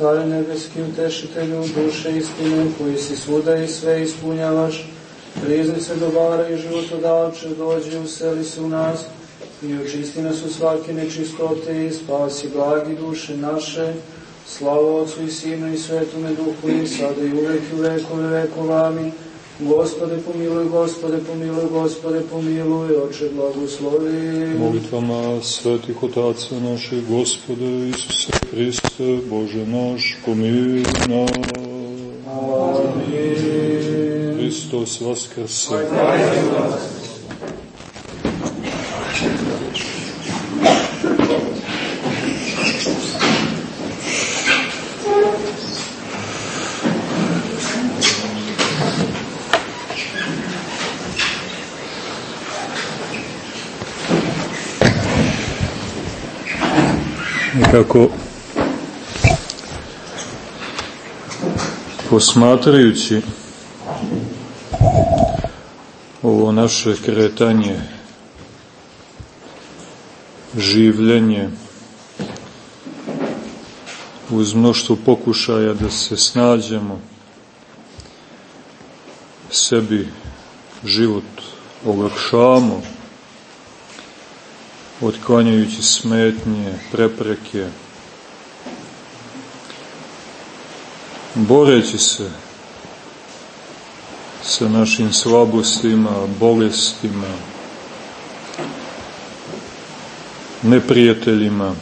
Stvari nebeski utešitelju, duše istine, koji si svuda i sve ispunjavaš, priznice dobara i životodavče, dođi useli se u nas i očisti nas u svake nečistote i spasi blagi duše naše, Slava Otcu i Sinu i Svetome Duhu i sada i uvek i vekove vekova. Amin. Gospode pomiluj, Gospode pomiluj, Gospode pomiluj, Oče blagoslovi. Molitvama svetih otaca naših, Gospode Isuse Hriste, Bože naš, pomiluj nas. Amin. Hristos Vaskrse. Amin. kako posmatrajući ovo naše kretanje, življenje, uz mnoštvo pokušaja da se snađemo, sebi život olakšamo, otklanjajući smetnje, prepreke, boreći se sa našim slabostima, bolestima, neprijateljima,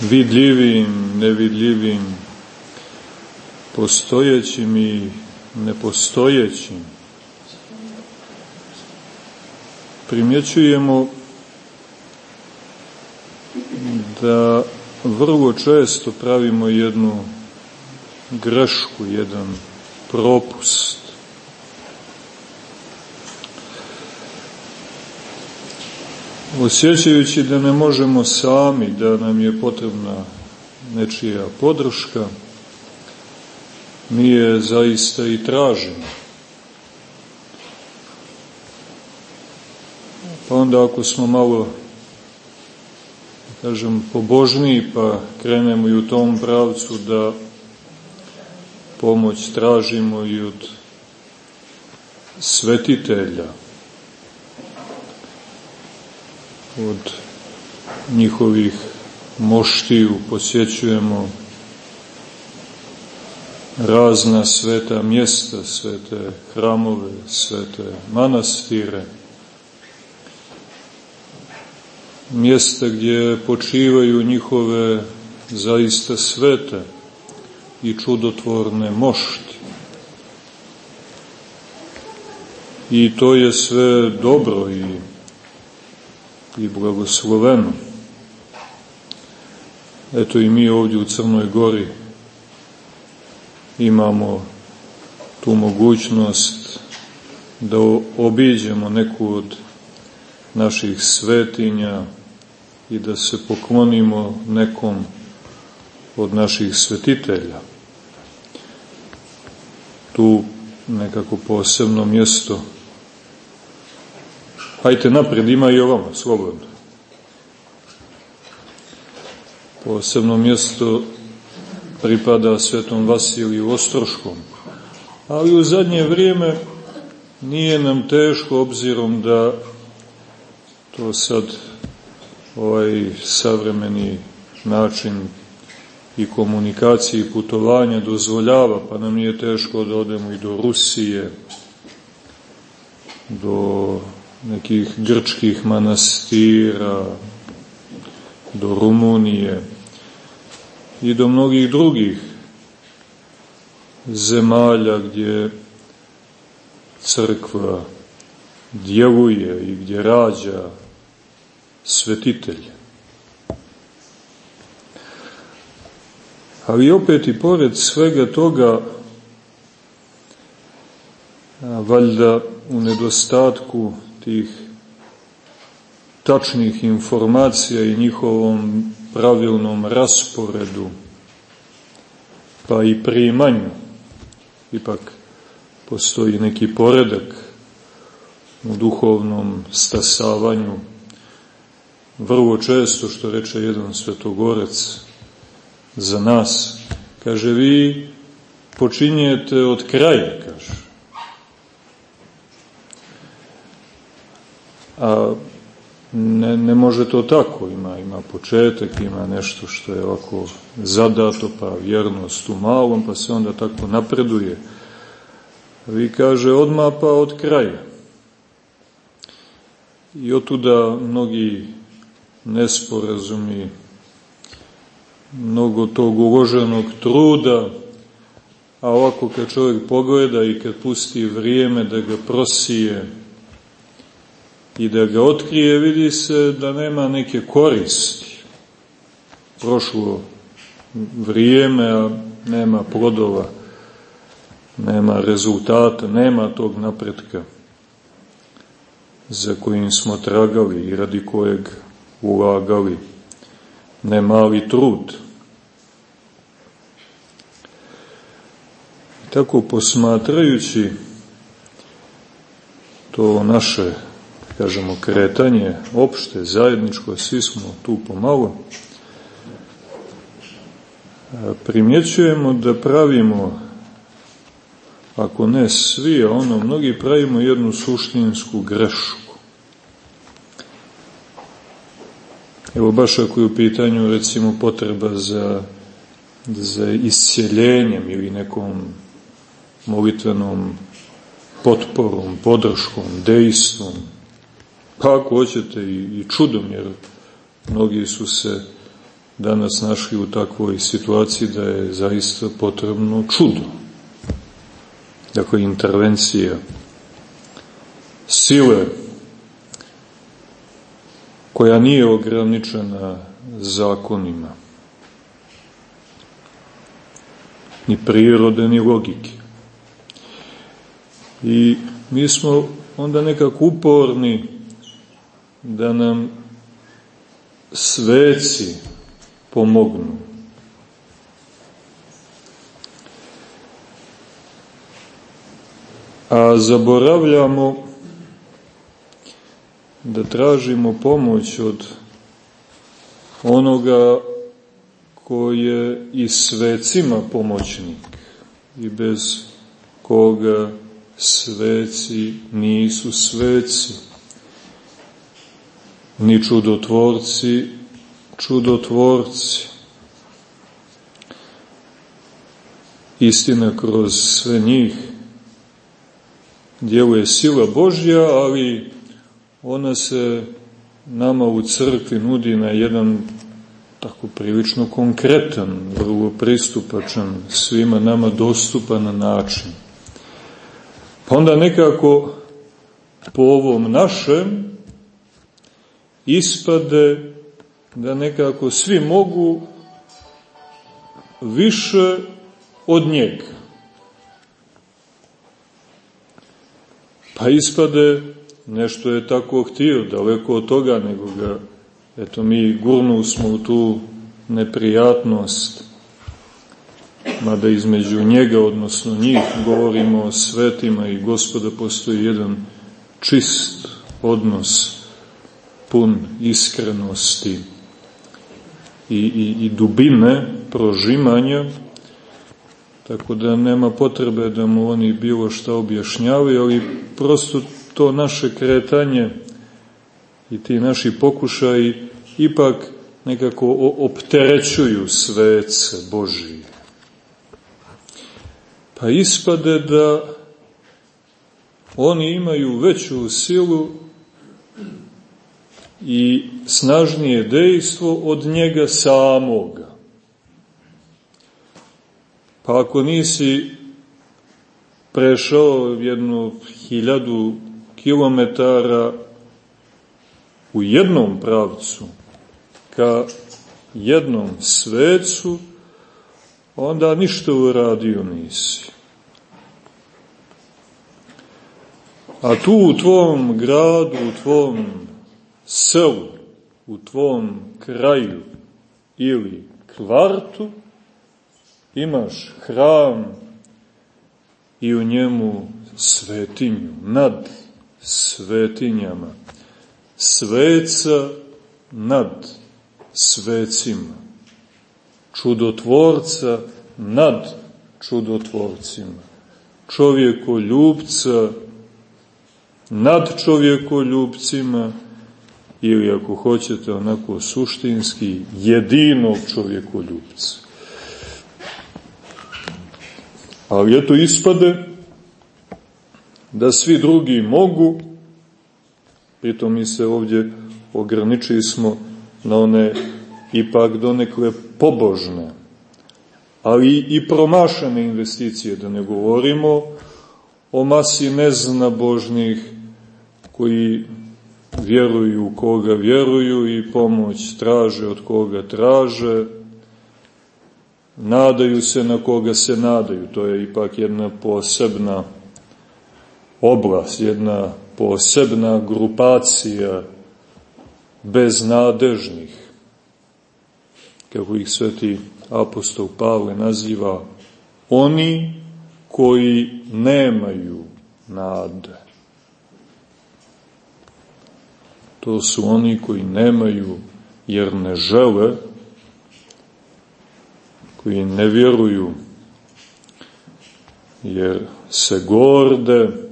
vidljivim, nevidljivim, postojećim i nepostojećim. Primjećujemo da vrlo često pravimo jednu grešku, jedan propust. Osjećajući da ne možemo sami, da nam je potrebna nečija podrška, mi je zaista i tražimo. Pa onda ako smo malo kažem, pobožniji, pa krenemo i u tom pravcu da pomoć tražimo i od svetitelja, od njihovih moštiju posjećujemo razna sveta mjesta, svete hramove, svete manastire, mjesta gdje počivaju njihove zaista svete i čudotvorne mošti. I to je sve dobro i, i blagosloveno. Eto i mi ovdje u Crnoj Gori imamo tu mogućnost da obiđemo neku od naših svetinja, i da se poklonimo nekom od naših svetitelja. Tu nekako posebno mjesto. Hajte napred, ima i ovamo, slobodno. Posebno mjesto pripada svetom Vasiliju Ostroškom. Ali u zadnje vrijeme nije nam teško obzirom da to sad ovaj savremeni način i komunikacije i putovanja dozvoljava, pa nam nije teško da odemo i do Rusije, do nekih grčkih manastira, do Rumunije i do mnogih drugih zemalja gdje crkva djeluje i gdje rađa svetitelje. Ali opet i pored svega toga, valjda u nedostatku tih tačnih informacija i njihovom pravilnom rasporedu, pa i primanju, ipak postoji neki poredak u duhovnom stasavanju, vrlo često, što reče jedan svetogorec, za nas. Kaže, vi počinjete od kraja, kaže. A ne, ne može to tako, ima, ima početak, ima nešto što je ovako zadato, pa vjernost u malom, pa se onda tako napreduje. Vi kaže odma pa od kraja. I otuda mnogi nesporazumi, mnogo tog uloženog truda, a ovako kad čovjek pogleda i kad pusti vrijeme da ga prosije i da ga otkrije, vidi se da nema neke koristi. Prošlo vrijeme, a nema plodova, nema rezultata, nema tog napretka za kojim smo tragali i radi kojeg ulagali nemali trud. Tako posmatrajući to naše, kažemo, kretanje opšte, zajedničko, svi smo tu pomalo, primjećujemo da pravimo, ako ne svi, a ono, mnogi pravimo jednu suštinsku grešku. Evo baš ako je u pitanju recimo potreba za, za isceljenjem ili nekom molitvenom potporom, podrškom, dejstvom, pa ako hoćete i, i čudom, jer mnogi su se danas našli u takvoj situaciji da je zaista potrebno čudo. Dakle, intervencija sile koja nije ograničena zakonima, ni prirode, ni logike. I mi smo onda nekako uporni da nam sveci pomognu. A zaboravljamo da tražimo pomoć od onoga ko je i svecima pomoćnik i bez koga sveci nisu sveci, ni čudotvorci, čudotvorci. Istina kroz sve njih djeluje sila Božja, ali ona se nama u crkvi nudi na jedan tako prilično konkretan, vrlo pristupačan, svima nama dostupan način. Pa onda nekako po ovom našem ispade da nekako svi mogu više od njega. Pa ispade nešto je tako htio, daleko od toga, nego ga, eto mi gurnu smo u tu neprijatnost, mada između njega, odnosno njih, govorimo o svetima i gospoda postoji jedan čist odnos, pun iskrenosti i, i, i dubine prožimanja, tako da nema potrebe da mu oni bilo šta objašnjavaju, ali prosto to naše kretanje i ti naši pokušaji ipak nekako opterećuju svece Božije. Pa ispade da oni imaju veću silu i snažnije dejstvo od njega samoga. Pa ako nisi prešao jednu hiljadu kilometara u jednom pravcu ka jednom svecu, onda ništa uradio nisi. A tu u tvom gradu, u tvom selu, u tvom kraju ili kvartu imaš hram i u njemu svetinju nad svetinjama, sveca nad svecima, čudotvorca nad čudotvorcima, čovjekoljubca nad čovjekoljubcima ili ako hoćete onako suštinski jedinog čovjekoljubca. Ali eto ispade da svi drugi mogu, pritom mi se ovdje ograničili smo na one ipak donekle pobožne, ali i promašane investicije, da ne govorimo o masi neznabožnih koji vjeruju u koga vjeruju i pomoć traže od koga traže, nadaju se na koga se nadaju. To je ipak jedna posebna oblast, jedna posebna grupacija beznadežnih, kako ih sveti apostol Pavle naziva, oni koji nemaju nade. To su oni koji nemaju jer ne žele, koji ne vjeruju jer se gorde,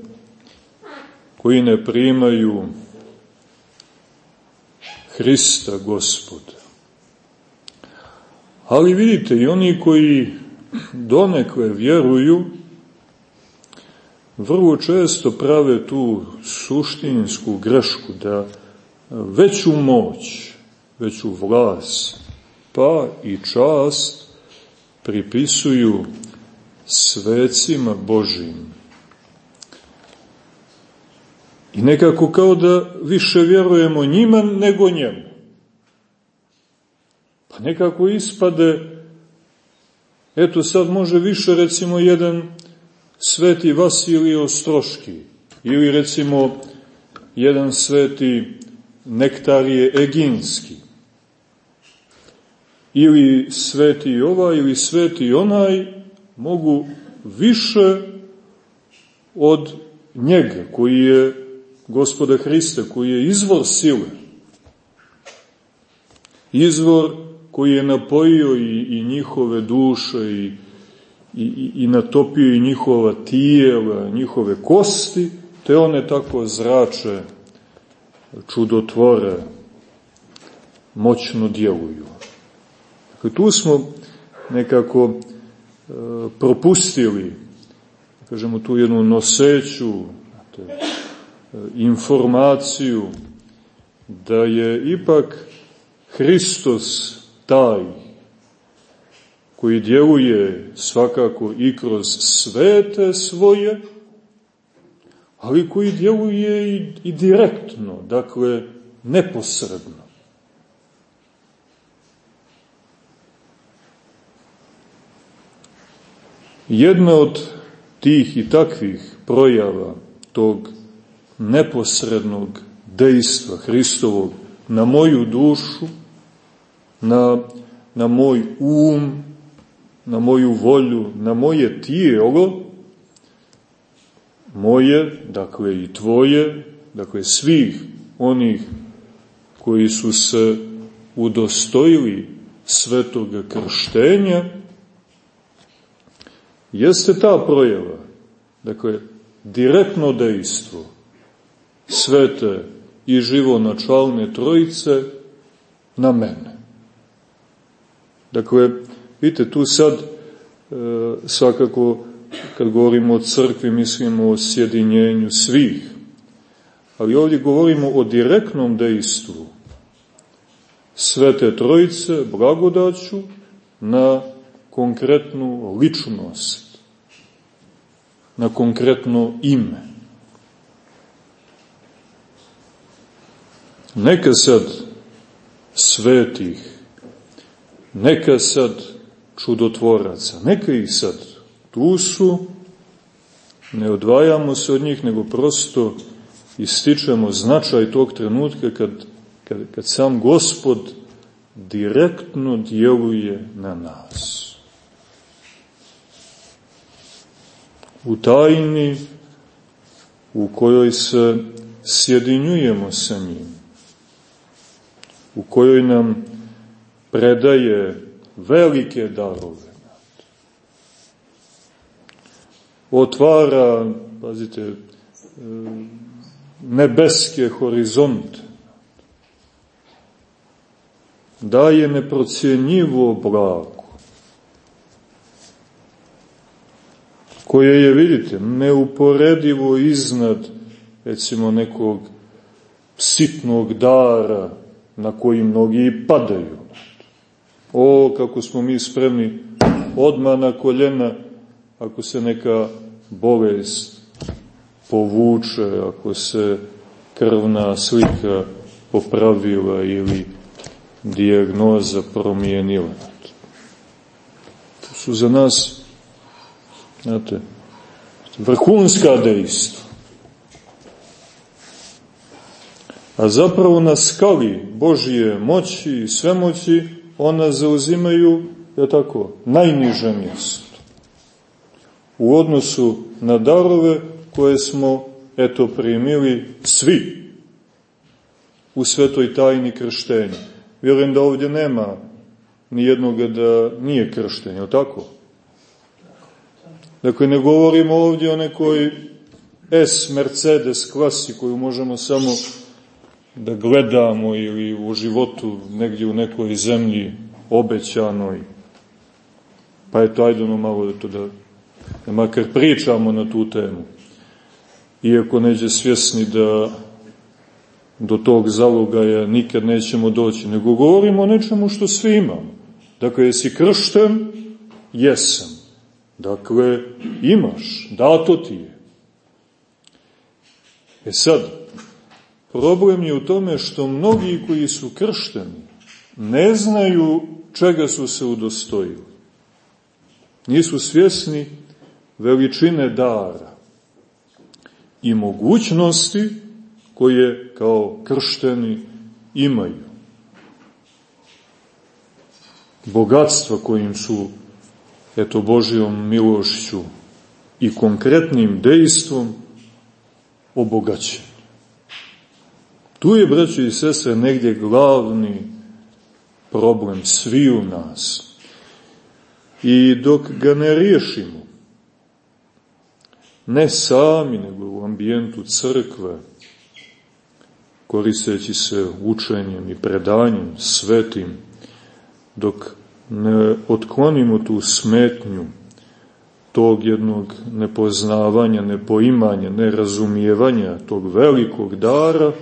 koji ne primaju Hrista Gospoda. Ali vidite, i oni koji donekle vjeruju, vrlo često prave tu suštinsku grešku da veću moć, veću vlast, pa i čast pripisuju svecima Božim. I nekako kao da više vjerujemo njima nego njemu. Pa nekako ispade, eto sad može više recimo jedan sveti Vasilij Ostroški ili recimo jedan sveti Nektarije Eginski ili sveti ovaj ili sveti onaj mogu više od njega koji je gospoda Hrista, koji je izvor sile, izvor koji je napojio i, i njihove duše i, i, i natopio i njihova tijela, njihove kosti, te one tako zrače, čudotvore, moćno djeluju. Dakle, tu smo nekako e, propustili, kažemo, tu jednu noseću, znate, informaciju da je ipak Hristos taj koji djeluje svakako i kroz svete svoje, ali koji djeluje i, direktno, dakle neposredno. Jedna od tih i takvih projava tog neposrednog dejstva Hristovog na moju dušu, na, na moj um, na moju volju, na moje tijelo, moje, dakle i tvoje, dakle svih onih koji su se udostojili svetoga krštenja, jeste ta projava, dakle, direktno dejstvo, svete i živonačalne trojice na mene. Dakle, vidite, tu sad e, svakako kad govorimo o crkvi mislimo o sjedinjenju svih, ali ovdje govorimo o direktnom dejstvu Svete Trojice, blagodaću, na konkretnu ličnost, na konkretno ime. Neka sad svetih, neka sad čudotvoraca, neka ih sad tu su, ne odvajamo se od njih, nego prosto ističemo značaj tog trenutka kad, kad, kad sam gospod direktno djeluje na nas. U tajni u kojoj se sjedinjujemo sa njim u kojoj nam predaje velike darove. Otvara, pazite, e, nebeske horizonte. Daje neprocijenjivo blago. Koje je, vidite, neuporedivo iznad, recimo, nekog sitnog dara na koji mnogi padaju. O, kako smo mi spremni odma na koljena ako se neka bolest povuče, ako se krvna slika popravila ili dijagnoza promijenila. To su za nas, znate, vrhunska dejstva. A zapravo na skali Božije moći i svemoći ona zauzimaju, je tako, najniže mjesto. U odnosu na darove koje smo, eto, primili svi u svetoj tajni krštenja. Vjerujem da ovdje nema nijednoga da nije kršten, je tako? Dakle, ne govorimo ovdje o nekoj S Mercedes klasi koju možemo samo da gledamo ili u životu negdje u nekoj zemlji obećanoj. Pa je to ajde ono malo da to da, da makar pričamo na tu temu. Iako neđe svjesni da do tog zalogaja nikad nećemo doći, nego govorimo o nečemu što svi imamo. Dakle, jesi kršten? Jesam. Dakle, imaš, dato ti je. E sad, Problem je u tome što mnogi koji su kršteni ne znaju čega su se udostojili. Nisu svjesni veličine dara i mogućnosti koje kao kršteni imaju. Bogatstva kojim su eto Božijom milošću i konkretnim dejstvom obogaćeni. Tu je, braći i sestre, negdje glavni problem svi u nas. I dok ga ne riješimo, ne sami, nego u ambijentu crkve, koristeći se učenjem i predanjem svetim, dok ne otklonimo tu smetnju tog jednog nepoznavanja, nepoimanja, nerazumijevanja tog velikog dara,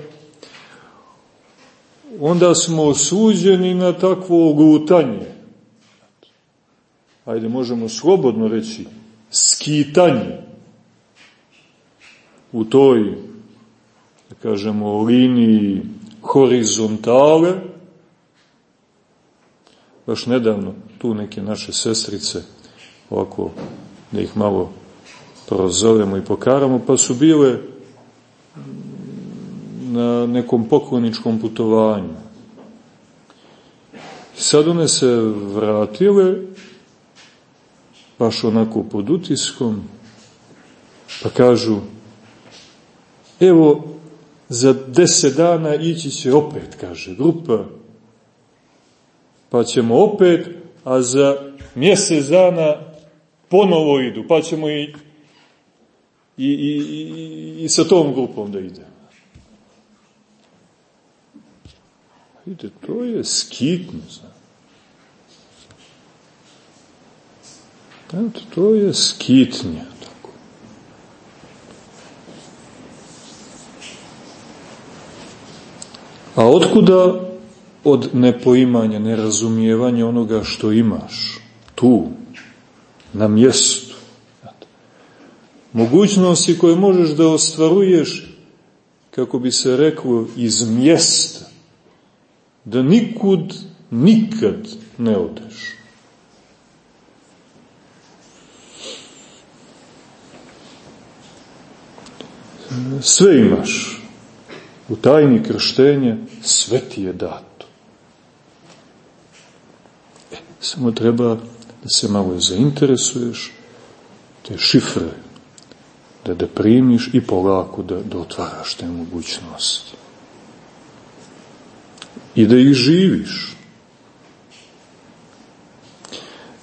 onda smo osuđeni na takvo ogutanje. Ajde, možemo slobodno reći, skitanje u toj, da kažemo, liniji horizontale. Baš nedavno tu neke naše sestrice, ovako da ih malo prozovemo i pokaramo, pa su bile na nekom pokloničkom putovanju. Sad one se vratile, baš onako pod utiskom, pa kažu, evo, za deset dana ići će opet, kaže grupa, pa ćemo opet, a za mjesec dana ponovo idu, pa ćemo i, i, i, i, i sa tom grupom da idemo. Vidite, to je skitno. Znate, to je skitnja. Tako. A otkuda od nepoimanja, nerazumijevanja onoga što imaš tu, na mjestu. Mogućnosti koje možeš da ostvaruješ, kako bi se reklo, iz mjesta, da nikud, nikad ne odeš. Sve imaš. U tajni krštenja sve ti je dato. E, samo treba da se malo zainteresuješ, te šifre, da da primiš i polako da, da otvaraš te mogućnosti i da ih živiš.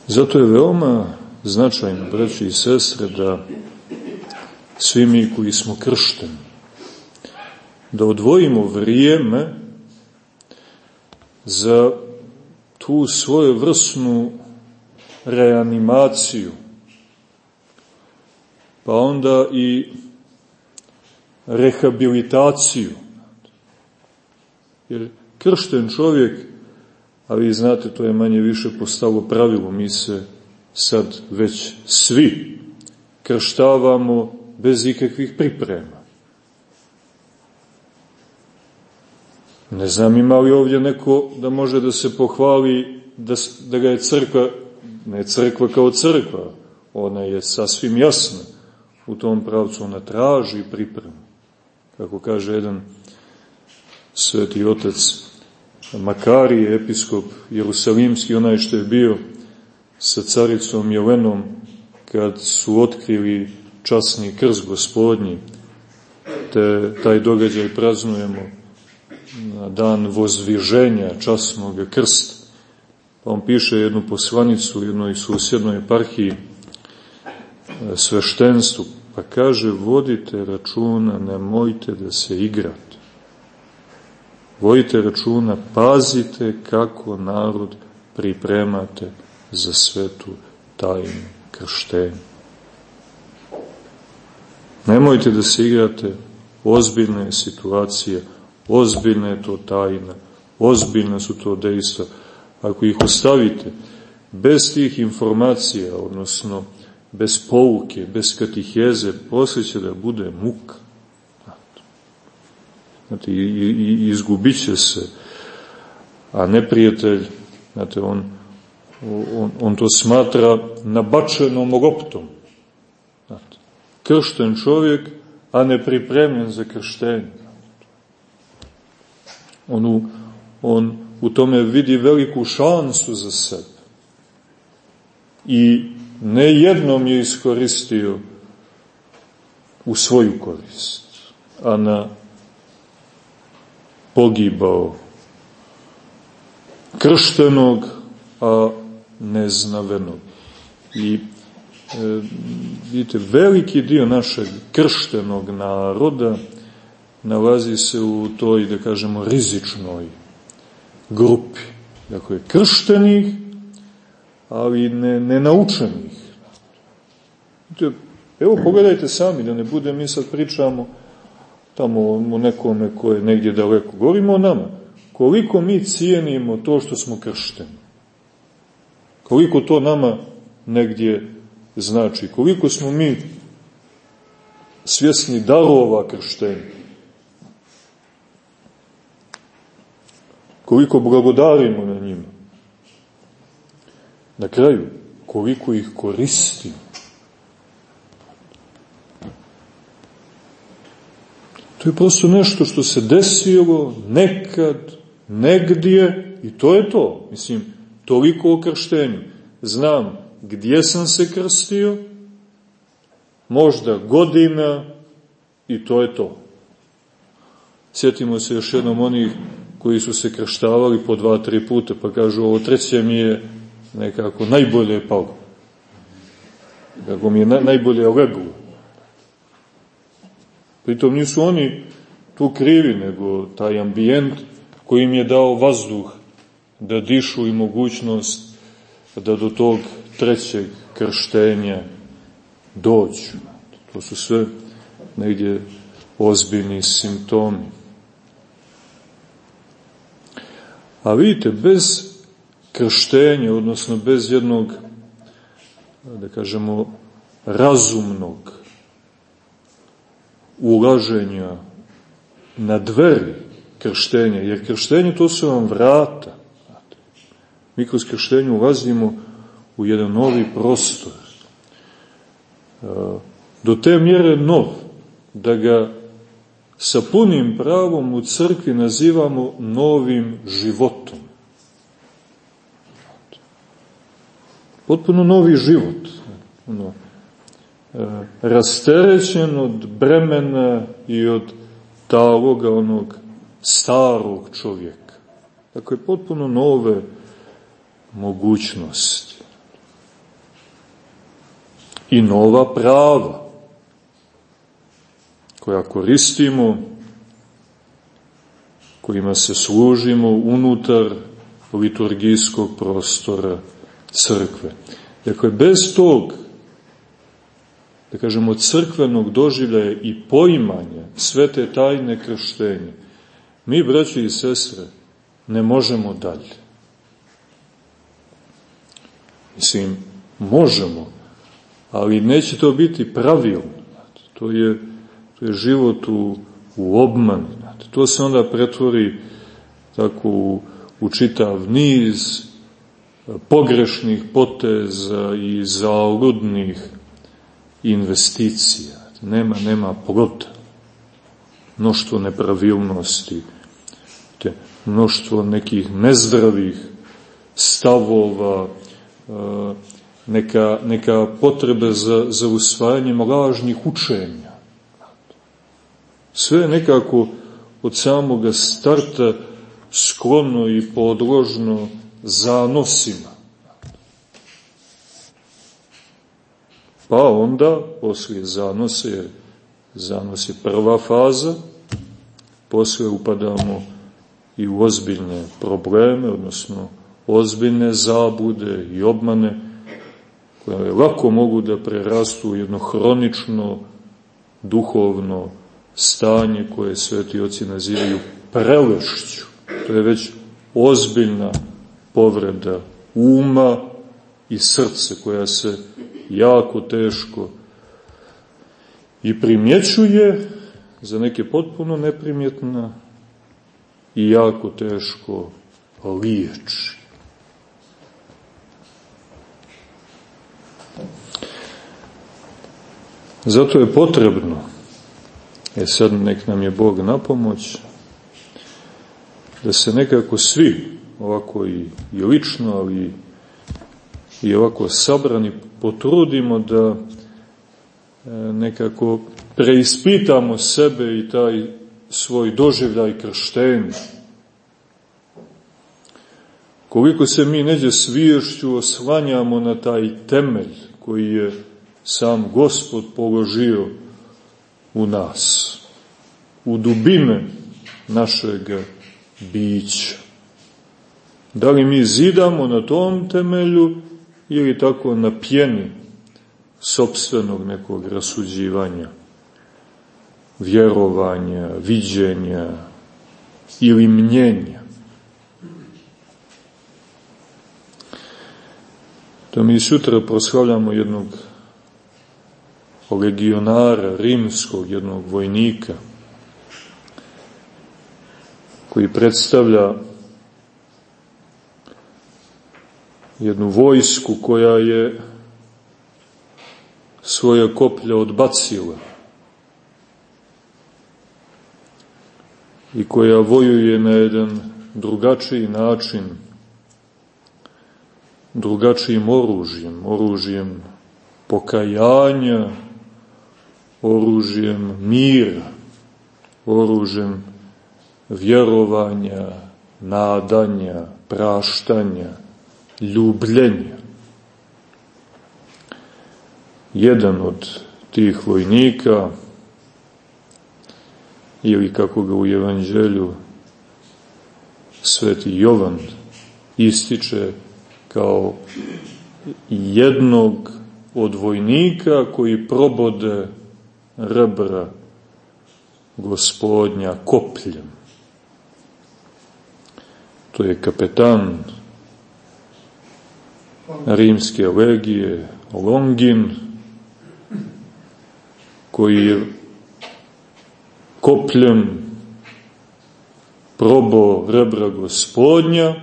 Zato je veoma značajno, braći i sestre, da svi mi koji smo kršteni, da odvojimo vrijeme za tu svoju vrsnu reanimaciju, pa onda i rehabilitaciju. Jer kršten čovjek, a vi znate, to je manje više postalo pravilo, mi se sad već svi krštavamo bez ikakvih priprema. Ne znam ima li ovdje neko da može da se pohvali da, da ga je crkva, ne crkva kao crkva, ona je sasvim jasna u tom pravcu, ona traži pripremu. Kako kaže jedan sveti otac Makarije, episkop Jerusalimski, onaj što je bio sa caricom Jelenom kad su otkrili časni krst gospodnji, te taj događaj praznujemo na dan vozviženja časnog krsta. Pa on piše jednu poslanicu u jednoj susjednoj eparhiji e, sveštenstvu, pa kaže vodite računa, nemojte da se igrate. Vodite računa, pazite kako narod pripremate za svetu tajnu krštenja. Nemojte da se igrate, ozbiljna je situacija, ozbiljna je to tajna, ozbiljna su to dejstva. Ako ih ostavite bez tih informacija, odnosno bez pouke, bez katiheze, posle će da bude muka. Znate, i, i, izgubit će se, a neprijatelj, znate, on, on, on to smatra nabačenom loptom. Znate, kršten čovjek, a ne pripremljen za krštenje. On u, on u tome vidi veliku šansu za sebe. I ne jednom je iskoristio u svoju korist, a na pogibao krštenog, a neznavenog. I e, vidite, veliki dio našeg krštenog naroda nalazi se u toj, da kažemo, rizičnoj grupi. Dakle, krštenih, ali ne, nenaučenih. Vidite, evo pogledajte sami, da ne bude mi sad pričamo tamo o nekome ko je negdje daleko. Govorimo o nama. Koliko mi cijenimo to što smo kršteni. Koliko to nama negdje znači. Koliko smo mi svjesni darova krštenja. Koliko blagodarimo na njima. Na kraju, koliko ih koristimo. To je prosto nešto što se desilo nekad, negdje i to je to. Mislim, toliko o krštenju. Znam gdje sam se krstio, možda godina i to je to. Sjetimo se još jednom onih koji su se krštavali po dva, tri puta, pa kažu ovo treće mi je nekako najbolje palo. Kako mi je na, najbolje leglo. Pritom nisu oni tu krivi, nego taj ambijent koji im je dao vazduh da dišu i mogućnost da do tog trećeg krštenja dođu. To su sve negdje ozbiljni simptomi. A vidite, bez krštenja, odnosno bez jednog, da kažemo, razumnog ulaženja na dveri krštenja, jer krštenje to su vam vrata. Mi kroz krštenje ulazimo u jedan novi prostor. E, do te mjere nov, da ga sa punim pravom u crkvi nazivamo novim životom. Potpuno novi život. Ono, rasterećen od bremena i od taloga onog starog čovjeka. Dakle, potpuno nove mogućnosti. i nova prava koja koristimo, kojima se služimo unutar liturgijskog prostora crkve. Dakle, bez tog, da kažemo, crkvenog doživljaja i poimanja svete tajne krštenja, mi, braći i sestre, ne možemo dalje. Mislim, možemo, ali neće to biti pravilno. To je, to je život u, u obmanu. To se onda pretvori tako u, u čitav niz pogrešnih poteza i zaludnih investicija. Nema, nema plota. Mnoštvo nepravilnosti, te mnoštvo nekih nezdravih stavova, neka, neka potrebe za, za usvajanjem lažnih učenja. Sve nekako od samoga starta sklono i podložno zanosima. Pa onda, poslije zanose, jer zanos je prva faza, poslije upadamo i u ozbiljne probleme, odnosno ozbiljne zabude i obmane, koje lako mogu da prerastu jedno hronično, duhovno stanje koje sveti oci nazivaju prelešću. To je već ozbiljna povreda uma i srce koja se jako teško i primjećuje za neke potpuno neprimjetna i jako teško liječi. Zato je potrebno, e sad nek nam je Bog na pomoć, da se nekako svi, ovako i, i lično, ali i ovako sabrani, potrudimo da e, nekako preispitamo sebe i taj svoj doživljaj krštenja. Koliko se mi neđe sviješću oslanjamo na taj temelj koji je sam Gospod položio u nas, u dubine našeg bića. Da li mi zidamo na tom temelju ili tako na pjeni sobstvenog nekog rasuđivanja, vjerovanja, viđenja ili mnjenja. To mi sutra proslavljamo jednog legionara rimskog, jednog vojnika, koji predstavlja jednu vojsku koja je svoje koplje odbacila i koja vojuje na jedan drugačiji način, drugačijim oružjem, oružjem pokajanja, oružjem mira, oružjem vjerovanja, nadanja, praštanja, ljubljenja. Jedan od tih vojnika, ili kako ga u evanđelju sveti Jovan ističe kao jednog od vojnika koji probode rebra gospodnja kopljem. To je kapetan rimske legije Longin, koji je kopljem probo rebra gospodnja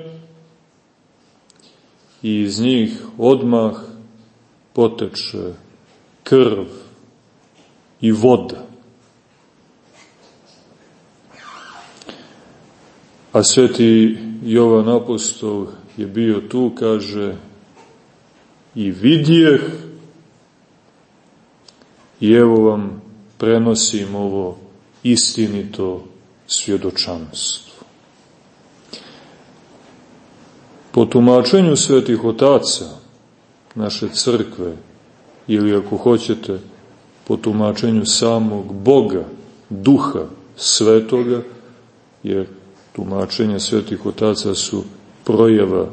i iz njih odmah poteče krv i voda. A sveti Jovan Apostol je bio tu, kaže, i vidjeh i evo vam prenosim ovo istinito svjedočanstvo. Po tumačenju svetih otaca naše crkve, ili ako hoćete po tumačenju samog Boga, duha svetoga, jer tumačenja svetih otaca su projava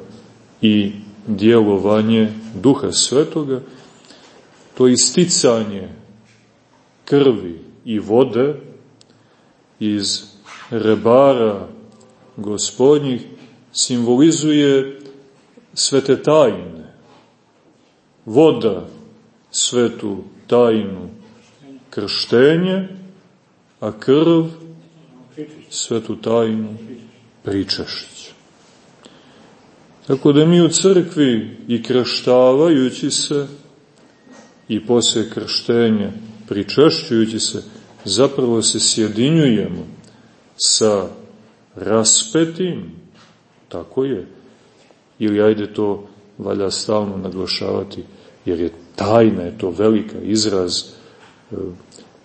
i djelovanje duha svetoga, to isticanje krvi i vode iz rebara gospodnjih simbolizuje svete tajne. Voda svetu tajnu krštenje, a krv svetu tajnu pričašć. Tako da mi u crkvi i krštavajući se i posle krštenja pričešćujući se, zapravo se sjedinjujemo sa raspetim, tako je, ili ajde to valja stalno naglašavati, jer je tajna, je to velika izraz, e,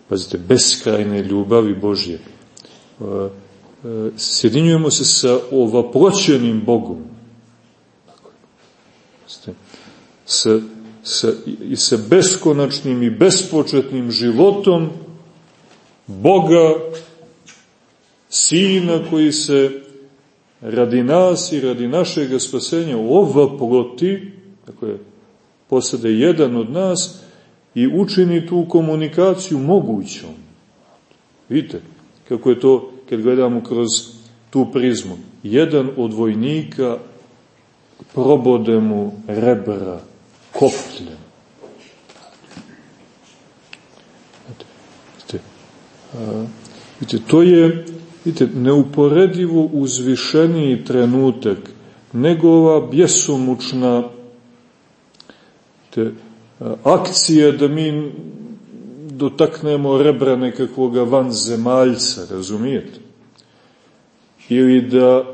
pazite, beskrajne ljubavi Božje. E, e, sjedinjujemo se sa ovaproćenim Bogom, sa, sa, i sa beskonačnim i bespočetnim životom Boga, Sina koji se radi nas i radi našeg spasenja ova ploti, tako je, posade jedan od nas i učini tu komunikaciju mogućom. Vidite, kako je to kad gledamo kroz tu prizmu. Jedan od vojnika probode mu rebra a, vidite, to je vidite, neuporedivo uzvišeniji trenutak nego ova bjesomučna te, akcija da mi dotaknemo rebra nekakvog vanzemaljca, razumijete? Ili da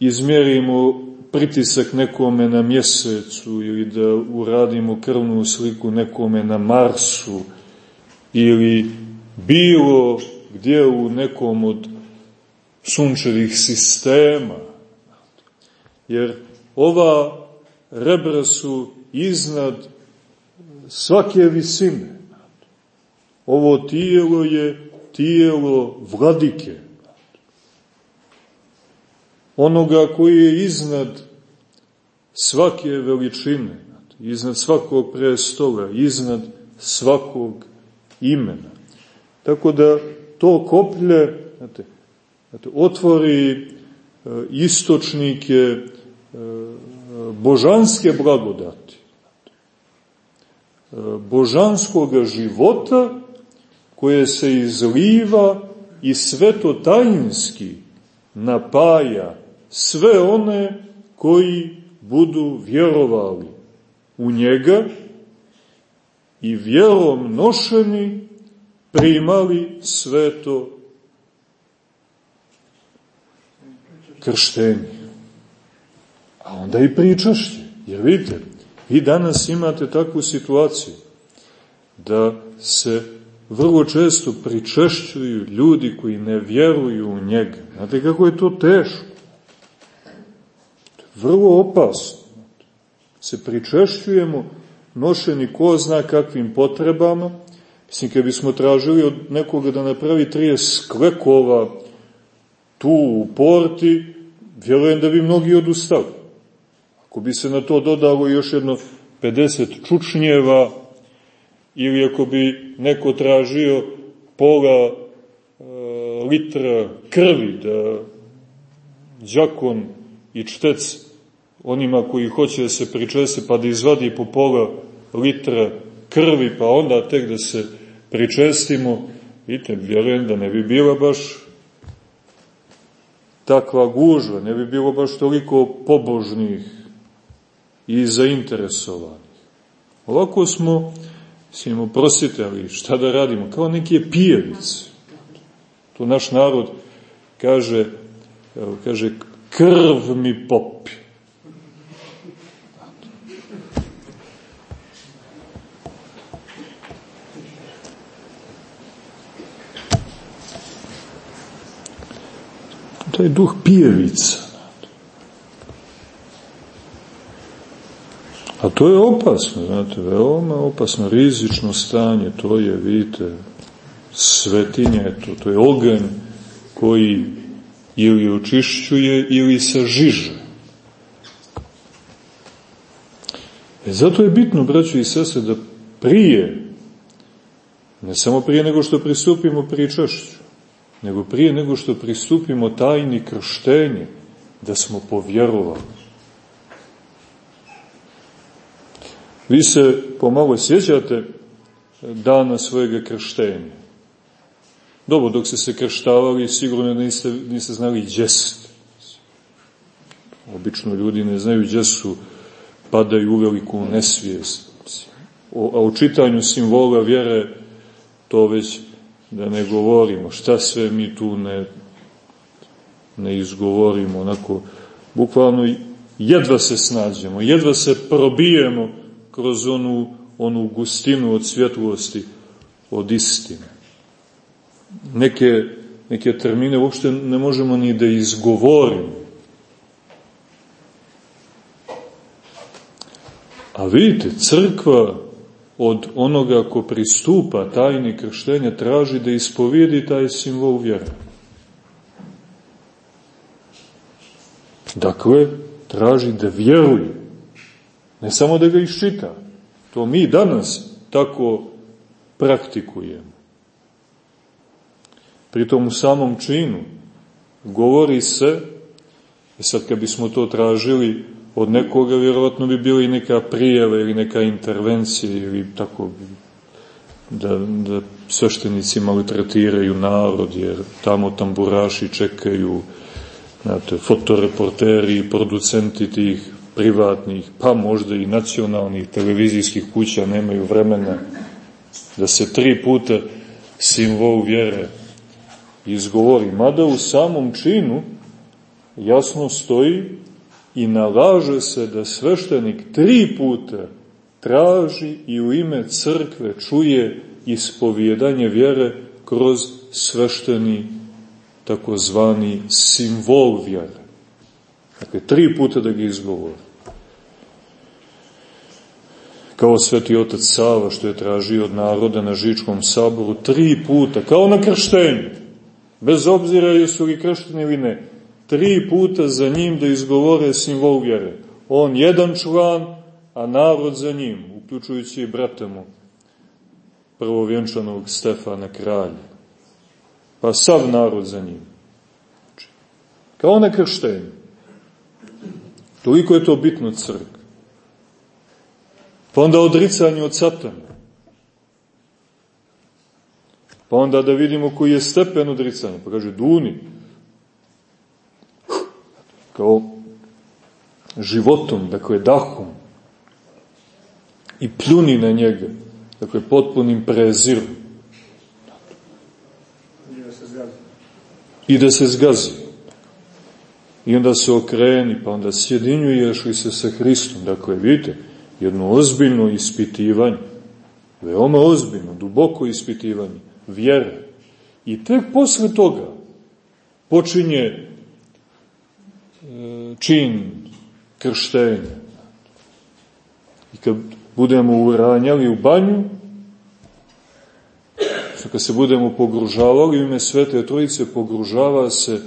izmjerimo pritisak nekome na mjesecu ili da uradimo krvnu sliku nekome na Marsu ili bilo gdje u nekom od sunčevih sistema. Jer ova rebra su iznad svake visine. Ovo tijelo je tijelo vladike. Onoga koji je iznad svake veličine, iznad svakog prestola, iznad svakog imena. Tako da to koplje znate, znate, otvori e, istočnike e, božanske blagodati, e, božanskog života koje se izliva i svetotajinski napaja sve one koji budu vjerovali u njega i vjerom nošeni primali sveto krštenje. A onda i pričašće. Jer vidite, vi danas imate takvu situaciju da se vrlo često pričešćuju ljudi koji ne vjeruju u njega. Znate kako je to teško? Vrlo opasno. Se pričešćujemo nošeni ko zna kakvim potrebama. Mislim, kad bismo tražili od nekoga da napravi 30 sklekova tu u porti, vjerujem da bi mnogi odustali. Ako bi se na to dodalo još jedno 50 čučnjeva, ili ako bi neko tražio pola e, litra krvi, da džakon i čtec onima koji hoće da se pričese, pa da izvadi po pola litra krvi, pa onda tek da se pričestimo, vidite, vjerujem da ne bi bila baš takva gužva, ne bi bilo baš toliko pobožnih i zainteresovanih. Ovako smo, svimo prosite, ali šta da radimo, kao neki pijevice. To naš narod kaže, kaže, krv mi popi. To je duh pijevica. A to je opasno, znate, veoma opasno, rizično stanje, to je, vidite, svetinje, to, to je oganj koji ili očišćuje ili sažiže. E zato je bitno, braćo i sese, da prije, ne samo prije nego što pristupimo pričašću, nego prije nego što pristupimo tajni krštenje, da smo povjerovali. Vi se pomalo sjećate dana svojega krštenja. Dobro, dok ste se krštavali, sigurno niste, niste znali gdje ste. Obično ljudi ne znaju gdje su, padaju u veliku nesvijest. O, a u čitanju simbola vjere to već da ne govorimo. Šta sve mi tu ne, ne izgovorimo, onako, bukvalno jedva se snađemo, jedva se probijemo kroz onu, onu gustinu od svjetlosti, od istine. Neke, neke termine uopšte ne možemo ni da izgovorimo. A vidite, crkva od onoga ko pristupa tajni krštenja traži da ispovijedi taj simbol vjera. Dakle, traži da vjeruje. Ne samo da ga iščita. To mi danas tako praktikujemo. Pritom u samom činu govori se, i sad kad bismo to tražili od nekoga, vjerovatno bi bila i neka prijeva ili neka intervencija ili tako da, da sveštenici maltretiraju narod, jer tamo tamburaši čekaju znate, fotoreporteri producenti tih privatnih, pa možda i nacionalnih televizijskih kuća nemaju vremena da se tri puta simbol vjere izgovori. Mada u samom činu jasno stoji i nalaže se da sveštenik tri puta traži i u ime crkve čuje ispovjedanje vjere kroz svešteni takozvani simbol vjere. Dakle, tri puta da ga izgovori. Kao sveti otac Sava što je tražio od naroda na Žičkom saboru tri puta, kao na krštenju, bez obzira jesu li kršteni ili ne, tri puta za njim da izgovore vjere. On jedan član, a narod za njim, uključujući i brata mu, prvovjenčanog Stefana kralja. Pa sav narod za njim. Znači, kao na krštenju. Toliko je to bitno crk. Pa onda odricanje od satana. Pa onda da vidimo koji je stepen odricanja. Pa kaže, duni, kao životom, dakle dahom, i pljuni na njega, dakle potpunim prezirom. I da se zgazi. I onda se okreni, pa onda sjedinjuješ li se sa Hristom. Dakle, vidite, jedno ozbiljno ispitivanje, veoma ozbiljno, duboko ispitivanje, vjere. I tek posle toga počinje čin krštenja. I kad budemo uranjali u banju, kad se budemo pogružavali u ime Svete Trojice, pogružava se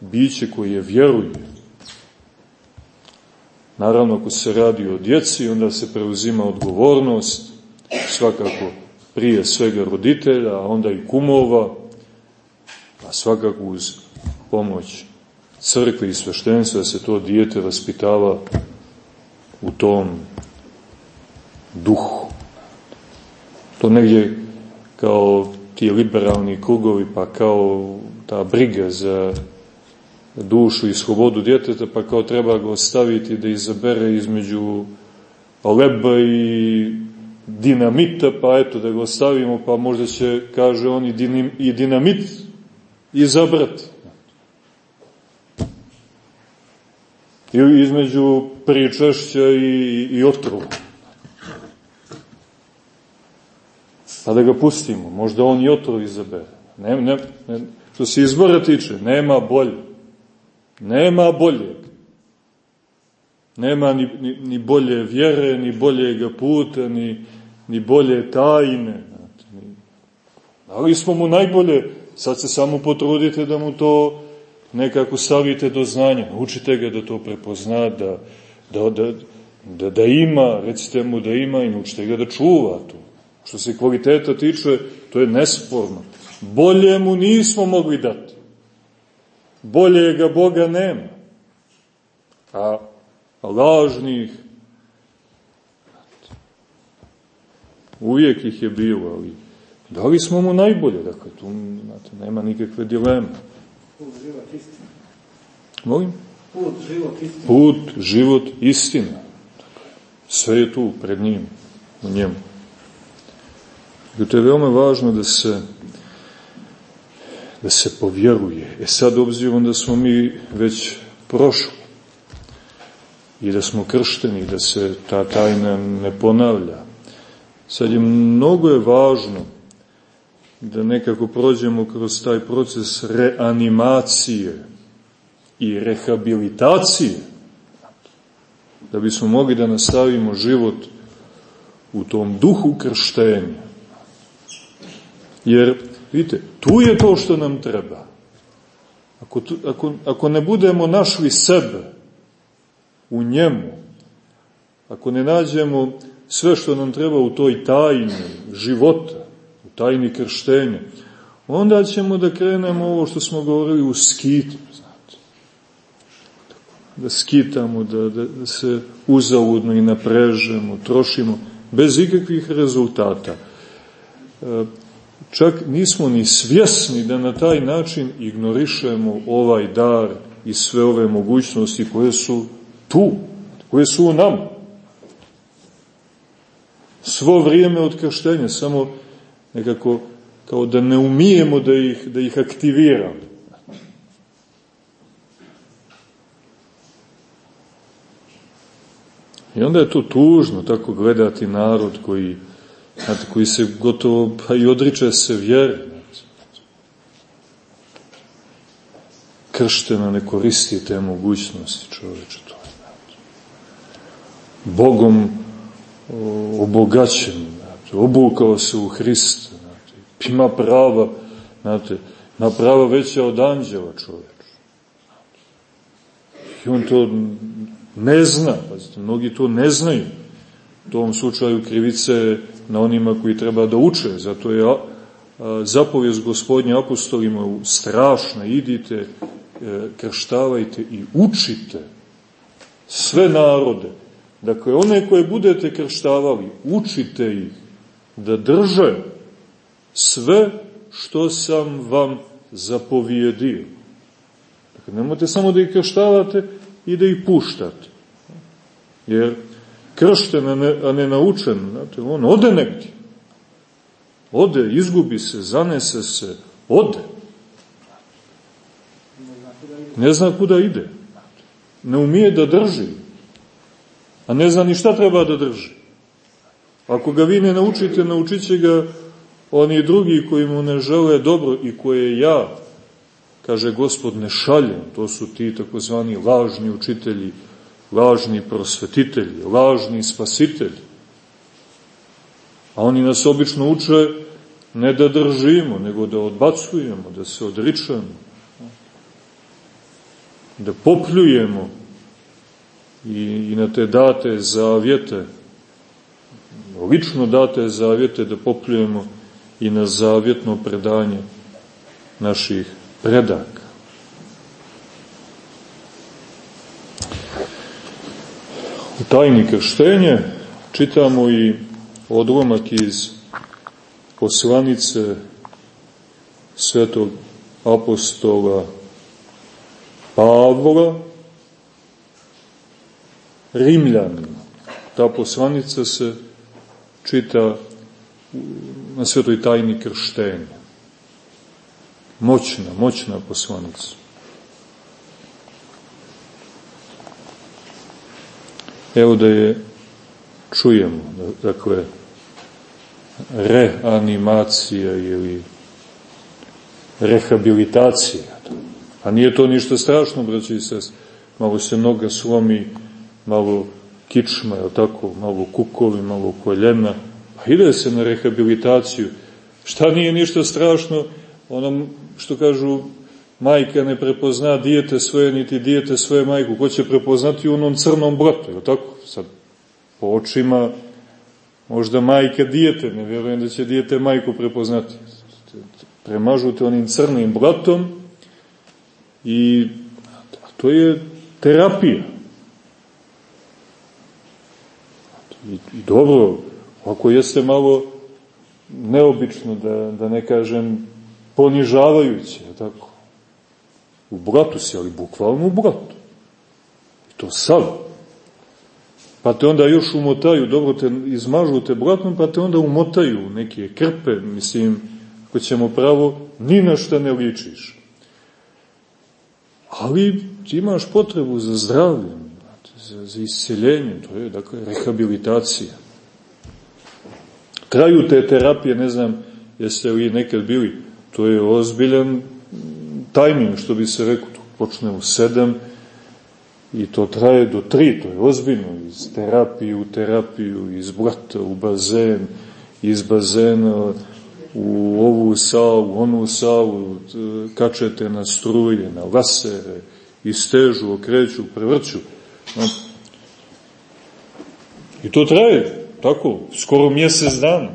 biće koje vjeruje. Naravno, ako se radi o djeci, onda se preuzima odgovornost, svakako prije svega roditelja, a onda i kumova, a svakako uz pomoć crkve i sveštenstva da se to dijete vaspitava u tom duhu. To negdje kao ti liberalni krugovi, pa kao ta briga za dušu i slobodu djeteta, pa kao treba ga ostaviti da izabere između leba i dinamita, pa eto da ga ostavimo, pa možda će, kaže on, i dinamit izabrati. Ili između pričašća i, i otrova. Pa da ga pustimo, možda on i otrov izabere. Ne, ne, ne, što se izbora tiče, nema bolje. Nema bolje. Nema ni, ni, ni bolje vjere, ni boljega puta, ni, ni bolje tajne. Ali smo mu najbolje, sad se samo potrudite da mu to nekako savite do znanja. Naučite ga da to prepozna, da, da, da, da, da ima, recite mu da ima i naučite ga da čuva to. Što se kvaliteta tiče, to je nesporno. Bolje mu nismo mogli dati. Bolje ga Boga nema. A lažnih uvijek ih je bilo, ali dali smo mu najbolje, dakle, tu znate, nema nikakve dileme. Put, život, istina. Molim? Put, život, istina. Put, život, istina. Sve je tu, pred njim, u njemu. I to je veoma važno da se da se povjeruje. E sad, obzirom da smo mi već prošli i da smo kršteni, da se ta tajna ne ponavlja, sad je mnogo je važno da nekako prođemo kroz taj proces reanimacije i rehabilitacije, da bismo mogli da nastavimo život u tom duhu krštenja. Jer, vidite, tu je to što nam treba. Ako, tu, ako, ako ne budemo našli sebe u njemu, ako ne nađemo sve što nam treba u toj tajni života, tajni krštenja, onda ćemo da krenemo ovo što smo govorili u skitu, znate. Da skitamo, da, da, da se uzaludno i naprežemo, trošimo, bez ikakvih rezultata. E, čak nismo ni svjesni da na taj način ignorišemo ovaj dar i sve ove mogućnosti koje su tu, koje su u nam. Svo vrijeme od krštenja, samo nekako kao da ne umijemo da ih, da ih aktiviramo. I onda je to tužno tako gledati narod koji znate, koji se gotovo pa i odriče se vjere. Krštena ne koristi te mogućnosti čoveče. To. Bogom obogaćen, znate, obukao se u Hrista, znate, ima prava, znate, ima prava veća od anđela čoveč. I on to ne zna, pazite, mnogi to ne znaju. U tom slučaju krivice na onima koji treba da uče, zato je zapovijest gospodnja apostolima strašna, idite, e, krštavajte i učite sve narode. Dakle, one koje budete krštavali, učite ih da drže sve što sam vam zapovjedio. Dakle, nemojte samo da ih krštavate i da ih puštate. Jer kršten, a ne, naučen, znate, on ode negdje. Ode, izgubi se, zanese se, ode. Ne zna kuda ide. Ne umije da drži. A ne zna ni šta treba da drži. Ako ga vi ne naučite, naučit ga oni drugi koji mu ne žele dobro i koje ja, kaže gospod, ne šaljem. To su ti takozvani lažni učitelji, lažni prosvetitelji, lažni spasitelji. A oni nas obično uče ne da držimo, nego da odbacujemo, da se odričemo, da popljujemo i, i na te date zavjete, lično date zavjete da popljujemo i na zavjetno predanje naših predaka. U tajni krštenje čitamo i odlomak iz poslanice svetog apostola Pavla Rimljanima. Ta poslanica se čita na svetoj tajni krštenja. Moćna, moćna poslanica. Evo da je čujemo, dakle, reanimacija ili rehabilitacija. A nije to ništa strašno, braći i sest. Malo se noga slomi, malo kičma, je tako, malo kukovi, malo koljena, pa ide se na rehabilitaciju. Šta nije ništa strašno, onom što kažu, majka ne prepozna dijete svoje, niti dijete svoje majku, ko će prepoznati u onom crnom bratu, je tako? Sad, po očima, možda majka dijete, ne vjerujem da će dijete majku prepoznati. Premažute onim crnim blatom i to je terapija. I, i dobro, ako jeste malo neobično, da, da ne kažem ponižavajuće, tako? U bratu si, ali bukvalno u bratu. I to sad. Pa te onda još umotaju, dobro te izmažu te blatom, pa te onda umotaju neke krpe, mislim, ako ćemo pravo, ni na šta ne ličiš. Ali ti imaš potrebu za zdravljem, za, za isceljenjem, to je, dakle, rehabilitacija. Traju te terapije, ne znam, jeste li nekad bili, to je ozbiljan tajming, što bi se rekao, počne u sedam i to traje do tri, to je ozbiljno, iz terapije u terapiju, iz brata u bazen, iz bazena u ovu salu, onu salu, kačete na struje, na lasere, istežu, okreću, prevrću. I to traje, tako, skoro mjesec dana.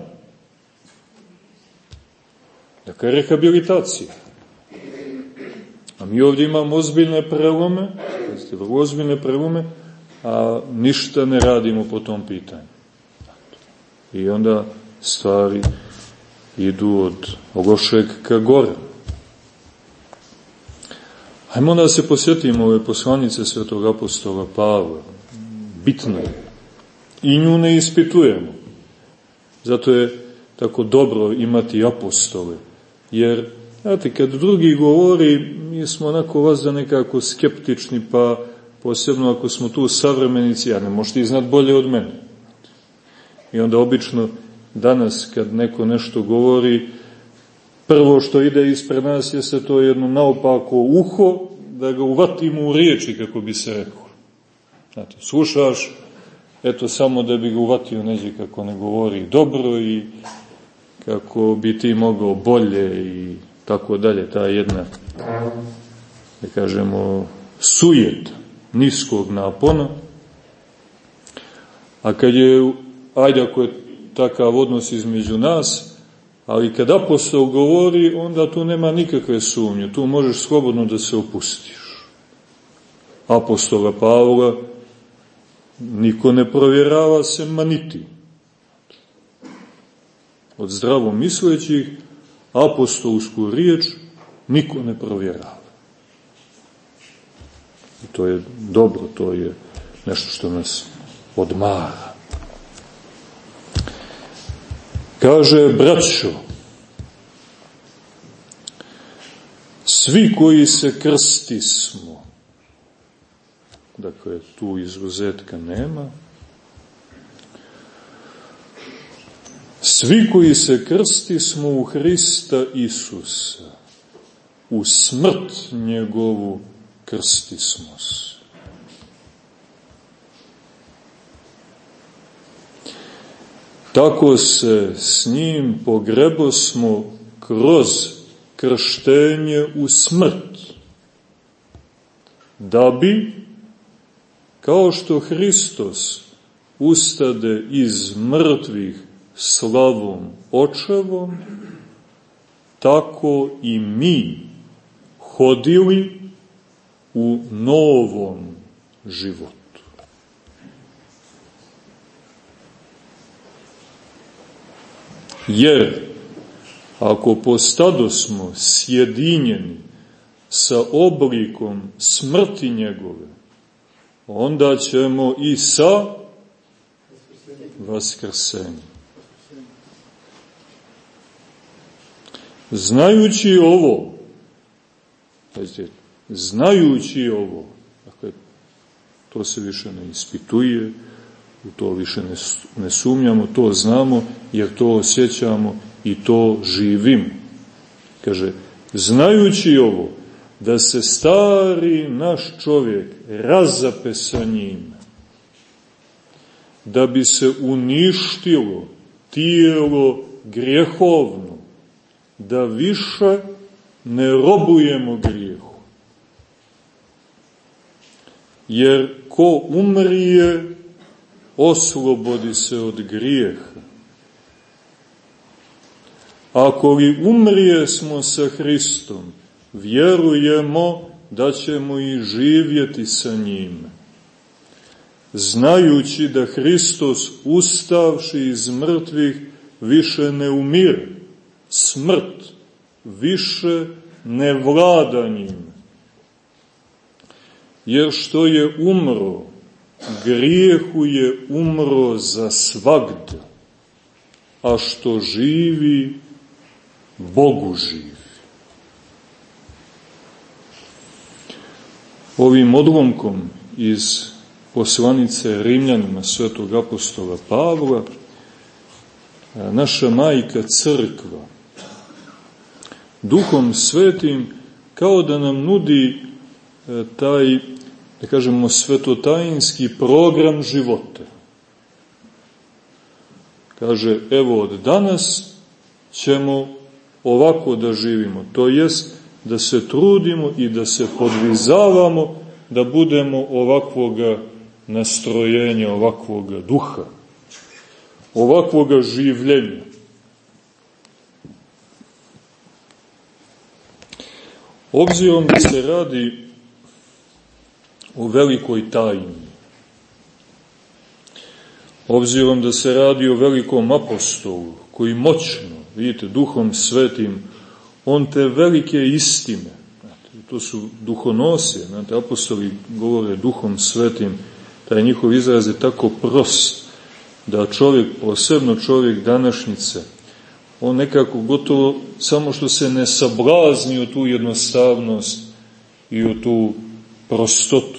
Dakle, rehabilitacija. A mi ovdje imamo ozbiljne prelome, jeste vrlo ozbiljne prelome, a ništa ne radimo po tom pitanju. I onda stvari idu od lošeg ka gore. Hajmo da se posjetimo ove poslanice svetog apostola Pavla. Bitno je. I nju ne ispitujemo. Zato je tako dobro imati apostole. Jer, znate, kad drugi govori, mi smo onako vas da nekako skeptični, pa posebno ako smo tu savremenici, ja ne možete iznad bolje od mene. I onda obično danas kad neko nešto govori, prvo što ide ispred nas je se to jedno naopako uho, da ga uvatimo u riječi, kako bi se rekao. Znate, slušaš, eto samo da bi ga uvatio neđe kako ne govori dobro i kako bi ti mogao bolje i tako dalje, ta jedna, da kažemo, sujet niskog napona, a kad je, ajde ako je takav odnos između nas, ali kad apostol govori, onda tu nema nikakve sumnje, tu možeš slobodno da se opustiš. Apostola Pavla niko ne provjerava se maniti. Od zdravo mislećih apostolsku riječ niko ne provjerava. I to je dobro, to je nešto što nas odmara. Kaže, braćo, svi koji se krsti smo, dakle, tu izuzetka nema, svi koji se krsti smo u Hrista Isusa, u smrt njegovu krsti smo se. Tako se s njim pogrebo smo kroz krštenje u smrt, da bi, kao što Hristos ustade iz mrtvih slavom očevom, tako i mi hodili u novom životu. Jer, ako postado smo sjedinjeni sa oblikom smrti njegove, onda ćemo i sa vaskrsenjem. Znajući ovo, pazite, znajući ovo, dakle, to se više ne ispituje, u to više ne, ne sumnjamo, to znamo, jer to osjećamo i to živim. Kaže, znajući ovo, da se stari naš čovjek razape sa njim da bi se uništilo tijelo grijehovno, da više ne robujemo grijehu. Jer ko umrije, oslobodi se od grijeha. Ako li umrije smo sa Hristom, vjerujemo da ćemo i živjeti sa njime. Znajući da Hristos ustavši iz mrtvih više ne umire, smrt više ne vlada njim. Jer što je umro, grijehu je umro za svagd, a što živi, Bogu živi. Ovim odlomkom iz poslanice Rimljanima svetog apostola Pavla, naša majka crkva, duhom svetim, kao da nam nudi e, taj, da kažemo, svetotajinski program života. Kaže, evo od danas ćemo ovako da živimo, to jest da se trudimo i da se podvizavamo da budemo ovakvoga nastrojenja, ovakvoga duha, ovakvoga življenja. Obzirom da se radi o velikoj tajni, obzirom da se radi o velikom apostolu, koji moćno, vidite, duhom svetim, on te velike istine, to su duhonosije, znate, apostoli govore duhom svetim, taj njihov izraz je tako prost, da čovjek, posebno čovjek današnjice, on nekako gotovo samo što se ne sablazni u tu jednostavnost i u tu prostotu.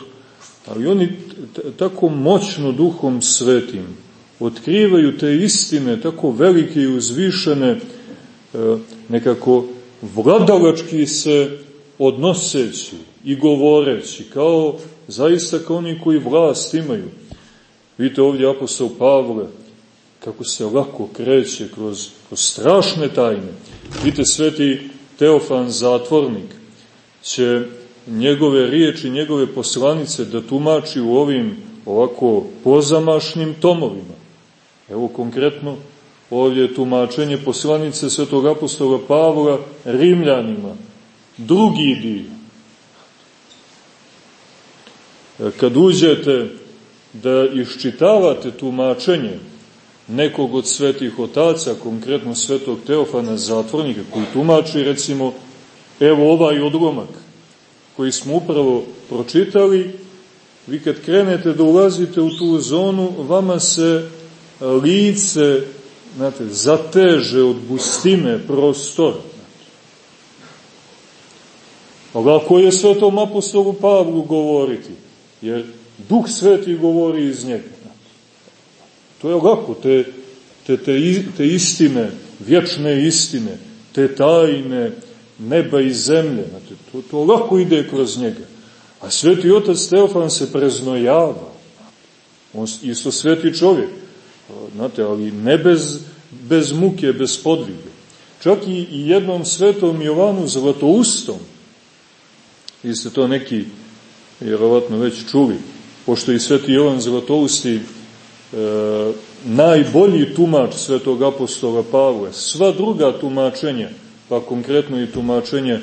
Ali oni tako moćno duhom svetim otkrivaju te istine, tako velike i uzvišene, e, nekako vladalački se odnoseći i govoreći, kao zaista kao oni koji vlast imaju. Vidite ovdje apostol Pavle, kako se lako kreće kroz, kroz strašne tajne. Vidite, sveti Teofan zatvornik će njegove riječi, njegove poslanice da tumači u ovim ovako pozamašnim tomovima. Evo konkretno ovdje je tumačenje poslanice svetog apostola Pavla Rimljanima, drugi dio. Kad uđete da iščitavate tumačenje nekog od svetih otaca, konkretno svetog Teofana Zatvornika, koji tumači, recimo, evo ovaj odlomak koji smo upravo pročitali, vi kad krenete da ulazite u tu zonu, vama se lice znate, zateže od gustine prostora. Ali ako je svetom apostolu Pavlu govoriti, jer Duh Sveti govori iz njega. To je lako, te, te, te, te istine, vječne istine, te tajne neba i zemlje, znate, to, to lako ide kroz njega. A sveti otac Teofan se preznojava. On isto sveti čovjek, znate, ali ne bez, bez muke, bez podviga. Čak i jednom svetom Jovanu Zlatoustom, vi ste to neki vjerovatno već čuli, pošto i sveti Jovan Zlatousti e, najbolji tumač svetog apostola Pavle, sva druga tumačenja, pa konkretno i tumačenje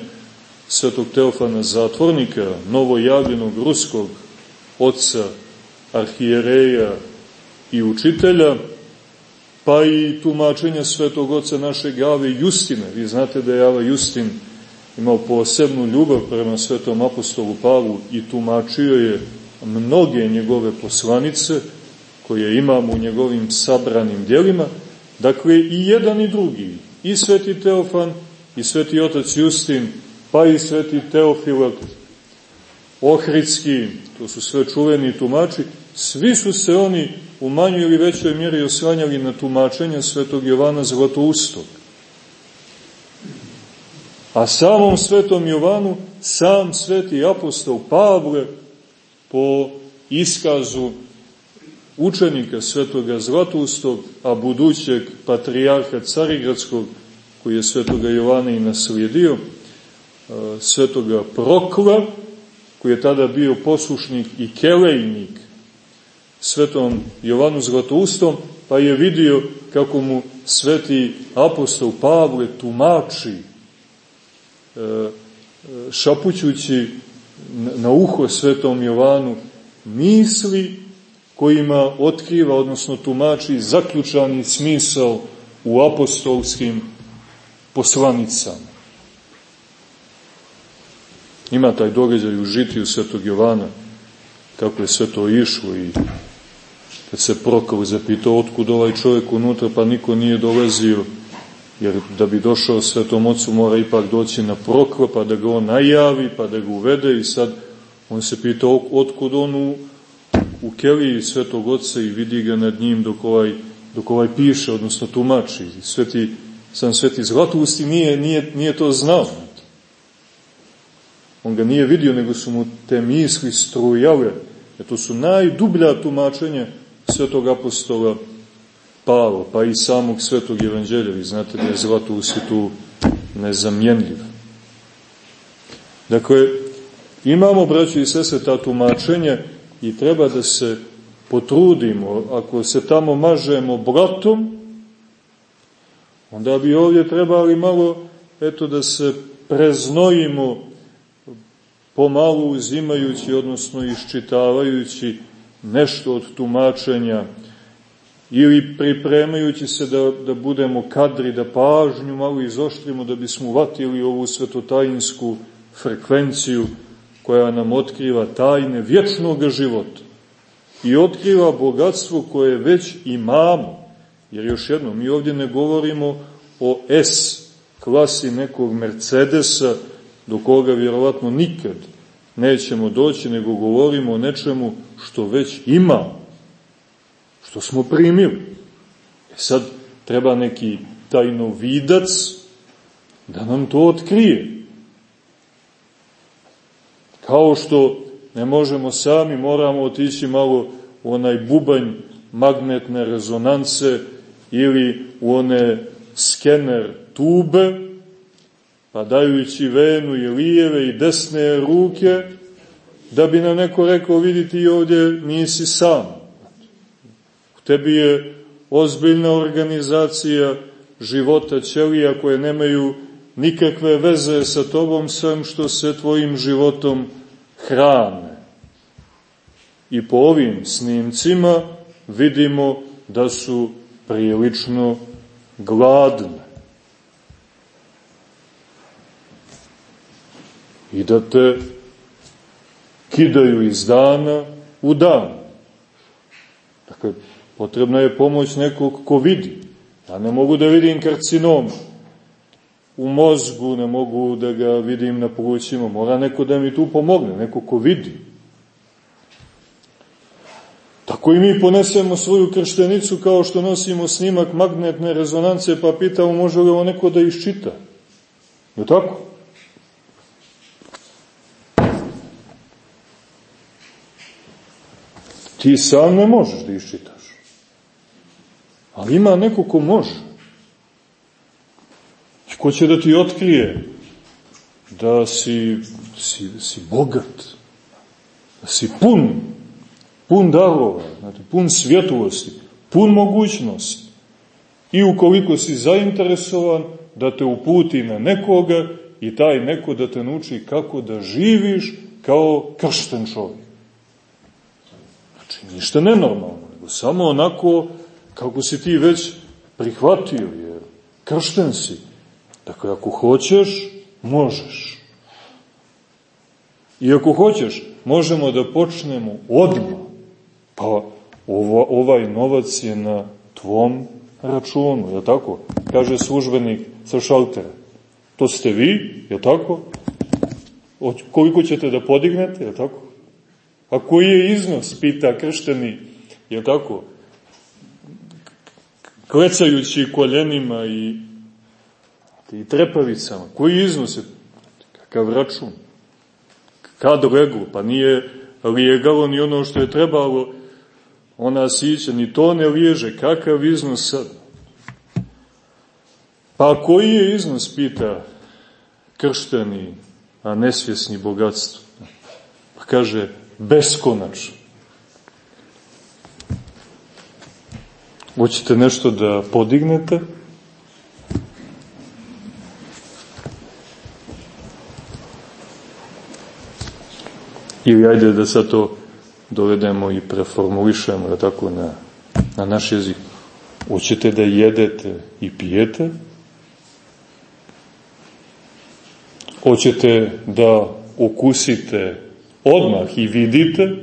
svetog Teofana Zatvornika, novojavljenog ruskog oca, arhijereja i učitelja, pa i tumačenja svetog oca našeg Jave Justine. Vi znate da je Java Justin imao posebnu ljubav prema svetom apostolu Pavlu i tumačio je mnoge njegove poslanice koje imamo u njegovim sabranim dijelima. Dakle, i jedan i drugi, i sveti Teofan, i sveti otac Justin, pa i sveti Teofilat, Ohridski, to su sve čuveni tumači, svi su se oni u manjoj ili većoj mjeri osvanjali na tumačenja svetog Jovana Zlatoustog. A samom svetom Jovanu, sam sveti apostol Pavle, po iskazu učenika svetoga Zlatustog, a budućeg patrijarha Carigradskog, koji je svetoga Jovana i naslijedio, svetoga Prokla, koji je tada bio poslušnik i kelejnik svetom Jovanu Zlatoustom, pa je vidio kako mu sveti apostol Pavle tumači e, e, šapućući na uho svetom Jovanu misli kojima otkriva, odnosno tumači zaključani smisao u apostolskim poslanicama. Ima taj događaj u žitiju svetog Jovana, kako je sve to išlo i kad se Prokov zapitao otkud ovaj čovjek unutra, pa niko nije dolazio, jer da bi došao svetom ocu mora ipak doći na Prokva, pa da ga on najavi, pa da ga uvede i sad on se pitao otkud on u, u keliji svetog oca i vidi ga nad njim dok ovaj, dok ovaj piše, odnosno tumači. Sveti, sam sveti Zlatusti nije, nije, nije to znao. On ga nije vidio, nego su mu te misli strujale. E to su najdublja tumačenja svetog apostola Pavla, pa i samog svetog evanđelja. Vi znate da je Zlatus i tu nezamjenljiv. Dakle, imamo, braći i sese, ta tumačenja i treba da se potrudimo. Ako se tamo mažemo blatom, onda bi ovdje trebali malo, eto, da se preznojimo pomalo uzimajući, odnosno iščitavajući nešto od tumačenja ili pripremajući se da, da budemo kadri, da pažnju malo izoštrimo da bismo uvatili ovu svetotajinsku frekvenciju koja nam otkriva tajne vječnog života i otkriva bogatstvo koje već imamo. Jer još jedno, mi ovdje ne govorimo o S klasi nekog Mercedesa, do koga vjerovatno nikad nećemo doći, nego govorimo o nečemu što već ima, što smo primili. E sad treba neki tajnovidac da nam to otkrije. Kao što ne možemo sami, moramo otići malo u onaj bubanj magnetne rezonance ili u one skener tube, pa dajući venu i lijeve i desne ruke, da bi nam neko rekao, vidi ti ovdje nisi sam. U tebi je ozbiljna organizacija života ćelija koje nemaju nikakve veze sa tobom, sam što se tvojim životom hrane. I po ovim snimcima vidimo da su prilično gladne. i da te kidaju iz dana u dan. Dakle, potrebna je pomoć nekog ko vidi. Ja ne mogu da vidim karcinom u mozgu, ne mogu da ga vidim na plućima, mora neko da mi tu pomogne, neko ko vidi. Tako i mi ponesemo svoju krštenicu kao što nosimo snimak magnetne rezonance, pa pitamo može li ovo neko da iščita. Je tako? Ti sam ne možeš da iščitaš. Ali ima neko ko može. I ko će da ti otkrije da si, si, si bogat, da si pun, pun darova, znači, pun svjetlosti, pun mogućnosti. I ukoliko si zainteresovan da te uputi na nekoga i taj neko da te nauči kako da živiš kao kršten čovjek. Znači, ništa nenormalno, nego samo onako kako si ti već prihvatio, jer kršten si. Dakle, ako hoćeš, možeš. I ako hoćeš, možemo da počnemo odmah. Pa ova, ovaj novac je na tvom računu, je tako? Kaže službenik sa šaltera. To ste vi, je tako? O, koliko ćete da podignete, je tako? A koji je iznos, pita kršteni, je tako? Klecajući koljenima i, i trepavicama. Koji iznos je? Kakav račun? Kad leglo? Pa nije lijegalo ni ono što je trebalo ona sića, ni to ne liježe, kakav iznos sad? Pa koji je iznos, pita kršteni, a nesvjesni bogatstvo? Pa kaže, beskonačno. Hoćete nešto da podignete? Ili ajde da sad to dovedemo i preformulišemo, da tako, na, na naš jezik. Hoćete da jedete i pijete? Hoćete da okusite odmah i vidite?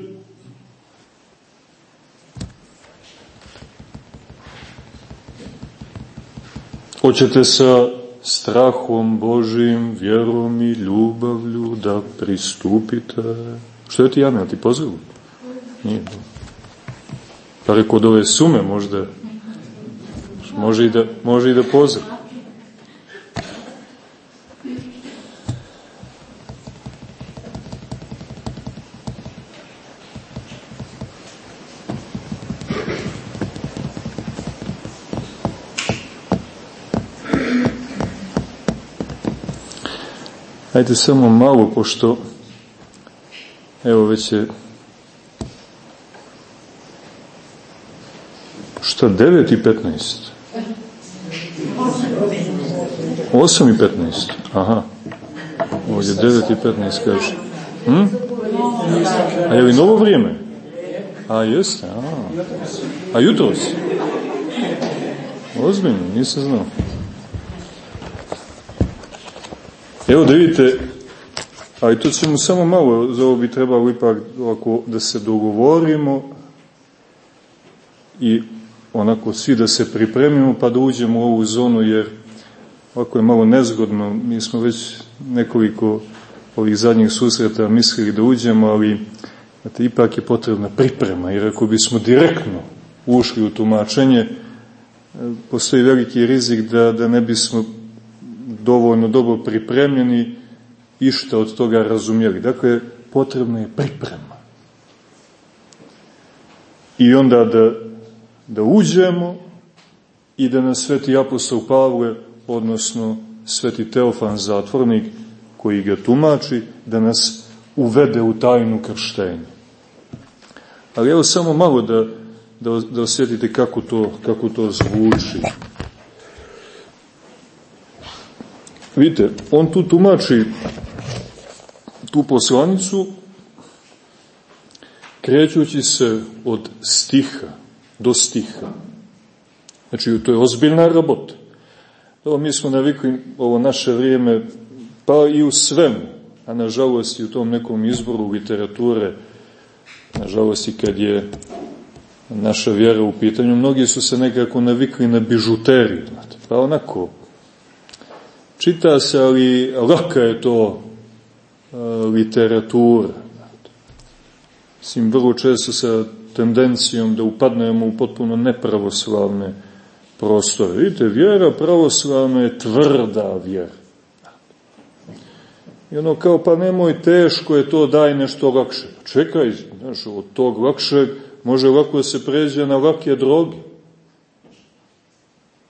Hoćete sa strahom Božim, vjerom i ljubavlju da pristupite? Što je ti, Jana, ti pozivio? Nije. Pa rekao od ove sume možda može i da, može i da pozove. Ajde samo malo, pošto evo već je Šta, 9 i 15? 8 i 15? Aha. Ovdje 9 i 15 kaže. Hm? A je li novo vrijeme? A jeste, a. A jutro si? Ozbiljno, nisam znao. Evo da vidite, ali to ćemo samo malo, za ovo bi trebalo ipak ovako da se dogovorimo i onako svi da se pripremimo pa da uđemo u ovu zonu jer ovako je malo nezgodno, mi smo već nekoliko ovih zadnjih susreta mislili da uđemo, ali znate, ipak je potrebna priprema jer ako bismo direktno ušli u tumačenje, postoji veliki rizik da, da ne bismo dovoljno dobro pripremljeni i što od toga razumjeli. Dakle, potrebna je priprema. I onda da da uđemo i da nas sveti apostol Pavle, odnosno sveti Teofan zatvornik, koji ga tumači, da nas uvede u tajnu krštenja. Ali evo samo malo da, da, da osjetite kako to, kako to zvuči. Vidite, on tu tumači tu poslanicu krećući se od stiha do stiha. Znači, to je ozbiljna rabota. Evo, mi smo navikli ovo naše vrijeme, pa i u svemu, a nažalost i u tom nekom izboru literature, nažalost i kad je naša vjera u pitanju, mnogi su se nekako navikli na bižuteriju, pa onako, čita se, ali laka je to a, literatura. Sim, vrlo često sa tendencijom da upadnemo u potpuno nepravoslavne prostore. Vidite, vjera pravoslavna je tvrda vjera. I ono kao, pa nemoj, teško je to, daj nešto lakše. Čekaj, znaš, od tog lakšeg može lako da se pređe na lake droge.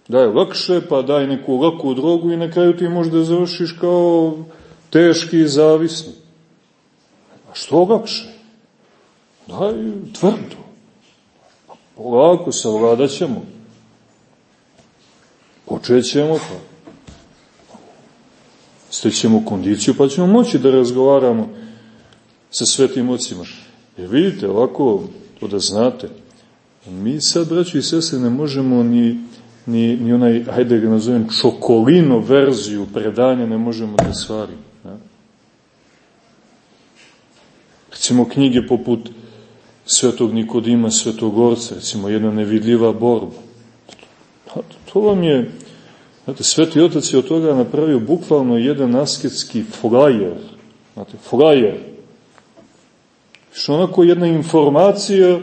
Daj lakše, pa daj neku laku drogu i na kraju ti možda završiš kao teški zavisni. A što lakše? Daj tvrdo. Polako savladat ćemo. Počećemo pa. Stećemo kondiciju pa ćemo moći da razgovaramo sa svetim ocima. Jer vidite, ovako, to da znate, mi sad, braći i sese, ne možemo ni, ni, ni onaj, hajde ga nazovem, čokolino verziju predanja ne možemo da stvarimo. Ne? Recimo knjige poput svetog Nikodima, svetogorca, recimo jedna nevidljiva borba. To vam je, znate, sveti otac je od toga napravio bukvalno jedan asketski flyer, znate, flyer. Što onako jedna informacija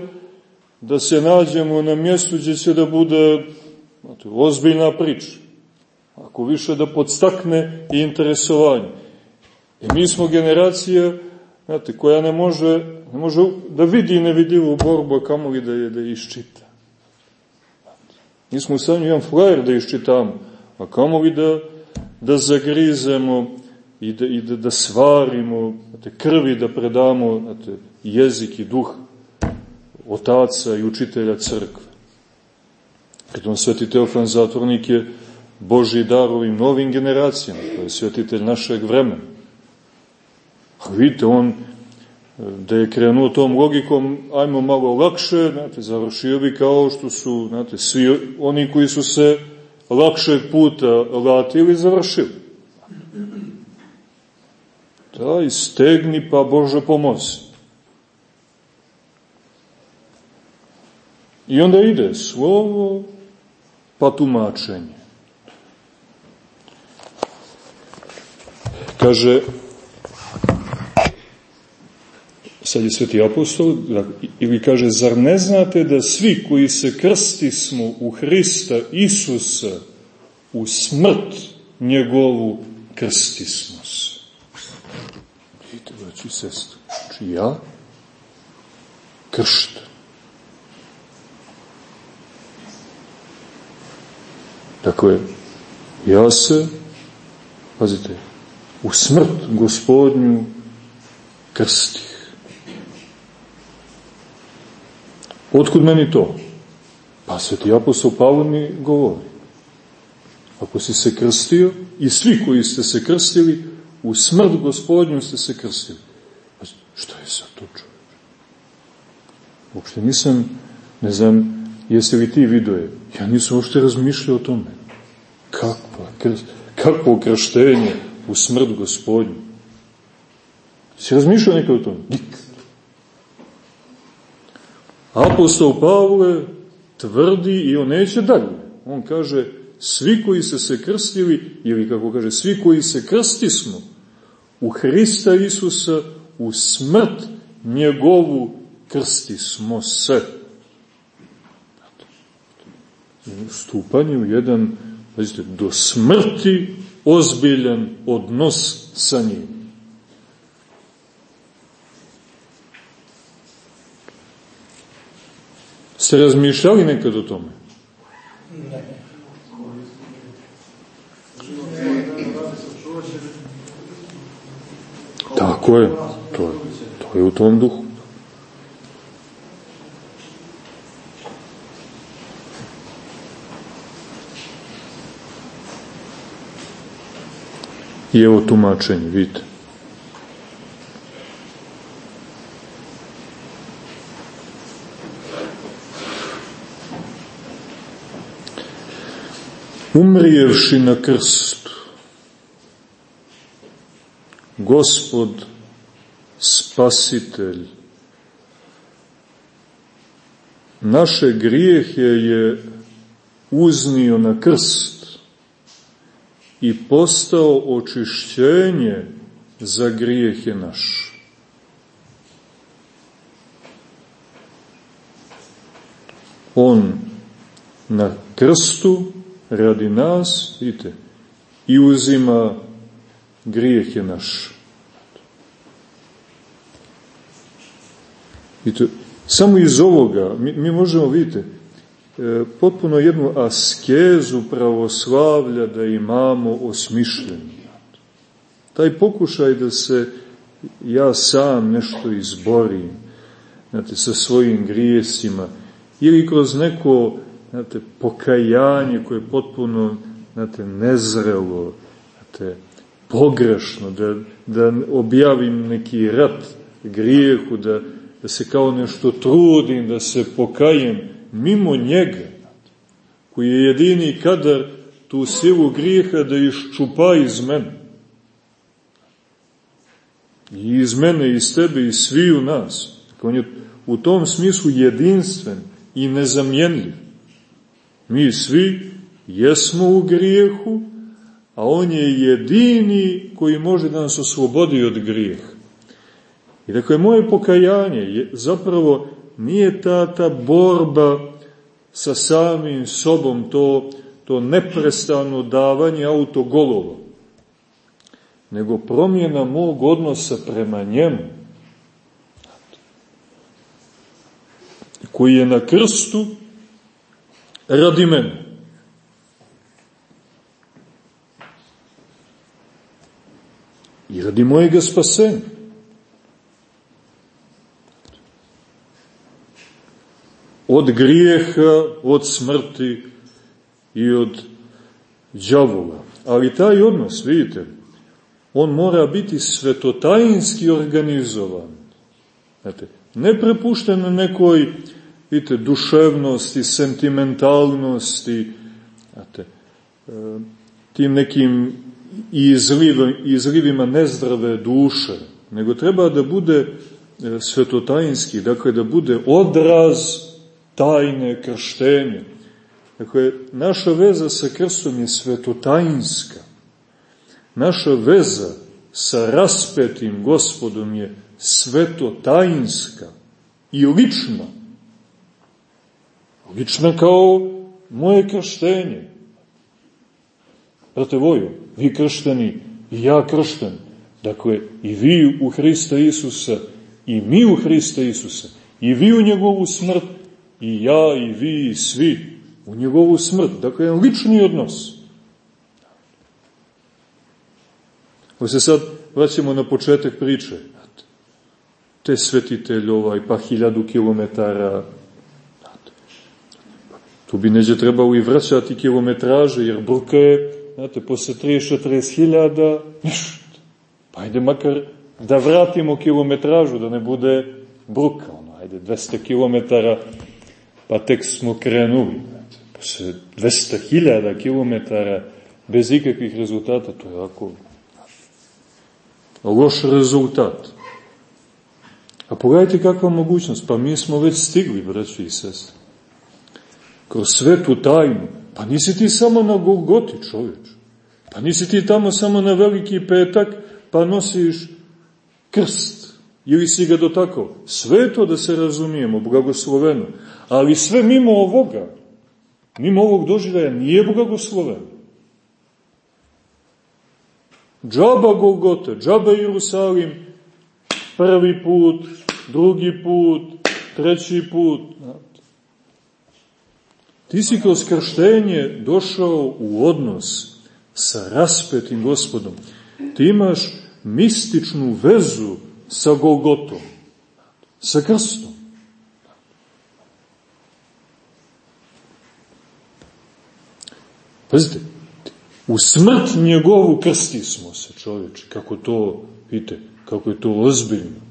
da se nađemo na mjestu gdje će da bude znate, ozbiljna priča. Ako više da podstakne i interesovanje. I mi smo generacija znate, koja ne može, ne može da vidi nevidljivu borbu, a kamo li da je da iščita. Nismo u stanju jedan flajer da iščitamo, a kamo li da, da zagrizemo i da, i da, da svarimo, znate, krvi da predamo, znate, jezik i duh otaca i učitelja crkve. Pritom sveti Teofan Zatvornik je Boži dar ovim novim generacijama, to je svetitelj našeg vremena. A vidite, on da je krenuo tom logikom, ajmo malo lakše, znate, završio bi kao što su, znate, svi oni koji su se lakšeg puta latili, završili. Da, stegni pa Bože pomozi. I onda ide slovo pa tumačenje. Kaže, sad je sveti apostol, ili kaže, zar ne znate da svi koji se krsti smo u Hrista Isusa, u smrt njegovu krsti smo se. Vidite, braći i sestri, znači ja kršten. Dakle, ja se, pazite, u smrt gospodnju krstih. Otkud meni to? Pa sveti apostol Pavlo mi govori. Ako si se krstio, i svi koji ste se krstili, u smrt gospodnju ste se krstili. Pa što je sad to čovječ? Uopšte nisam, ne znam, jeste li ti vidoje? Ja nisam uopšte razmišljao o tome. Kakva, krst, kakvo krštenje u smrt gospodnju? Si razmišljao nekada o tome? Nikad. Apostol Pavle tvrdi i on neće dalje. On kaže, svi koji se se krstili, ili kako kaže, svi koji se krsti smo u Hrista Isusa, u smrt njegovu krsti smo se. Stupanje u jedan, pazite, do smrti ozbiljan odnos sa njim. Ste razmišljali nekad o tome? Tako je. To je, to je u tom duhu. I evo tumačenje, vidite. Umrijevši na krstu, gospod, spasitelj, naše grijehe je uznio na krst i postao očišćenje za grijehe naše. On na krstu radi nas, vidite, i uzima grijeh je naš. Vidite, samo iz ovoga mi, mi možemo, vidite, e, potpuno jednu askezu pravoslavlja da imamo osmišljenu. Taj pokušaj da se ja sam nešto izborim, znate, sa svojim grijesima, ili kroz neko znate, pokajanje koje je potpuno, znate, nezrelo, znate, pogrešno, da, da objavim neki rat grijehu, da, da se kao nešto trudim, da se pokajem mimo njega, koji je jedini kadar tu silu grijeha da iščupa iz mene. I iz mene, iz tebe, i svi u nas. On je u tom smislu jedinstven i nezamjenljiv. Mi svi jesmo u grijehu, a on je jedini koji može da nas oslobodi od grijeha. I dakle, moje pokajanje je, zapravo nije ta, ta borba sa samim sobom, to, to neprestano davanje autogolova, nego promjena mog odnosa prema njemu, koji je na krstu radi mene. I radi mojega spasenja. Od grijeha, od smrti i od džavola. Ali taj odnos, vidite, on mora biti svetotajinski organizovan. Znate, ne prepušten nekoj vidite, duševnosti, sentimentalnosti, znate, e, tim nekim izlivima, izlivima nezdrave duše, nego treba da bude e, svetotajinski, dakle da bude odraz tajne krštenja. Dakle, naša veza sa krstom je svetotajinska. Naša veza sa raspetim gospodom je svetotajinska i lična. Lična kao moje krštenje. Brate Vojo, vi kršteni i ja kršten. Dakle, i vi u Hrista Isusa i mi u Hrista Isusa. I vi u njegovu smrt i ja i vi i svi u njegovu smrt. Dakle, jedan lični odnos. Ovo se sad vraćamo na početak priče. Te svetitelj ovaj, pa hiljadu kilometara. Tu bi neđe trebalo i vraćati kilometraže, jer bruka je, znate, posle 30-40 hiljada. Pa ajde makar da vratimo kilometražu, da ne bude bruka, ono, ajde 200 kilometara, pa tek smo krenuli. Posle 200.000 kilometara bez ikakvih rezultata, to je jako loš rezultat. A pogledajte kakva mogućnost, pa mi smo već stigli, braći i sestri. Kroz svetu tajnu, pa nisi ti samo na Golgoti, čovječ. Pa nisi ti tamo samo na veliki petak, pa nosiš krst. Ili si ga dotakao. Sve to da se razumijemo, blagosloveno. Ali sve mimo ovoga, mimo ovog doživljaja nije blagosloven. Džaba Golgota, džaba Jerusalim, prvi put, drugi put, treći put. Ti si kroz krštenje došao u odnos sa raspetim gospodom. Ti imaš mističnu vezu sa Golgotom, sa krstom. Pazite, u smrt njegovu krsti smo se, čovječe, kako to, vidite, kako je to ozbiljno.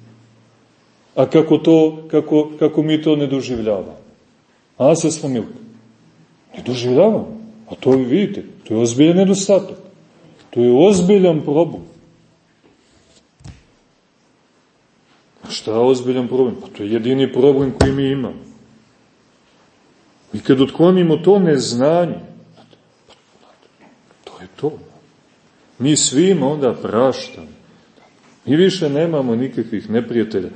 A kako to, kako, kako mi to ne doživljavamo. A se smo milka. Ne doživljavamo. A to vi vidite, to je ozbiljan nedostatak. To je ozbiljan problem. A šta je ozbiljan problem? Pa to je jedini problem koji mi imamo. I kad otklonimo to neznanje, to. Mi svima onda praštamo. Mi više nemamo nikakvih neprijatelja.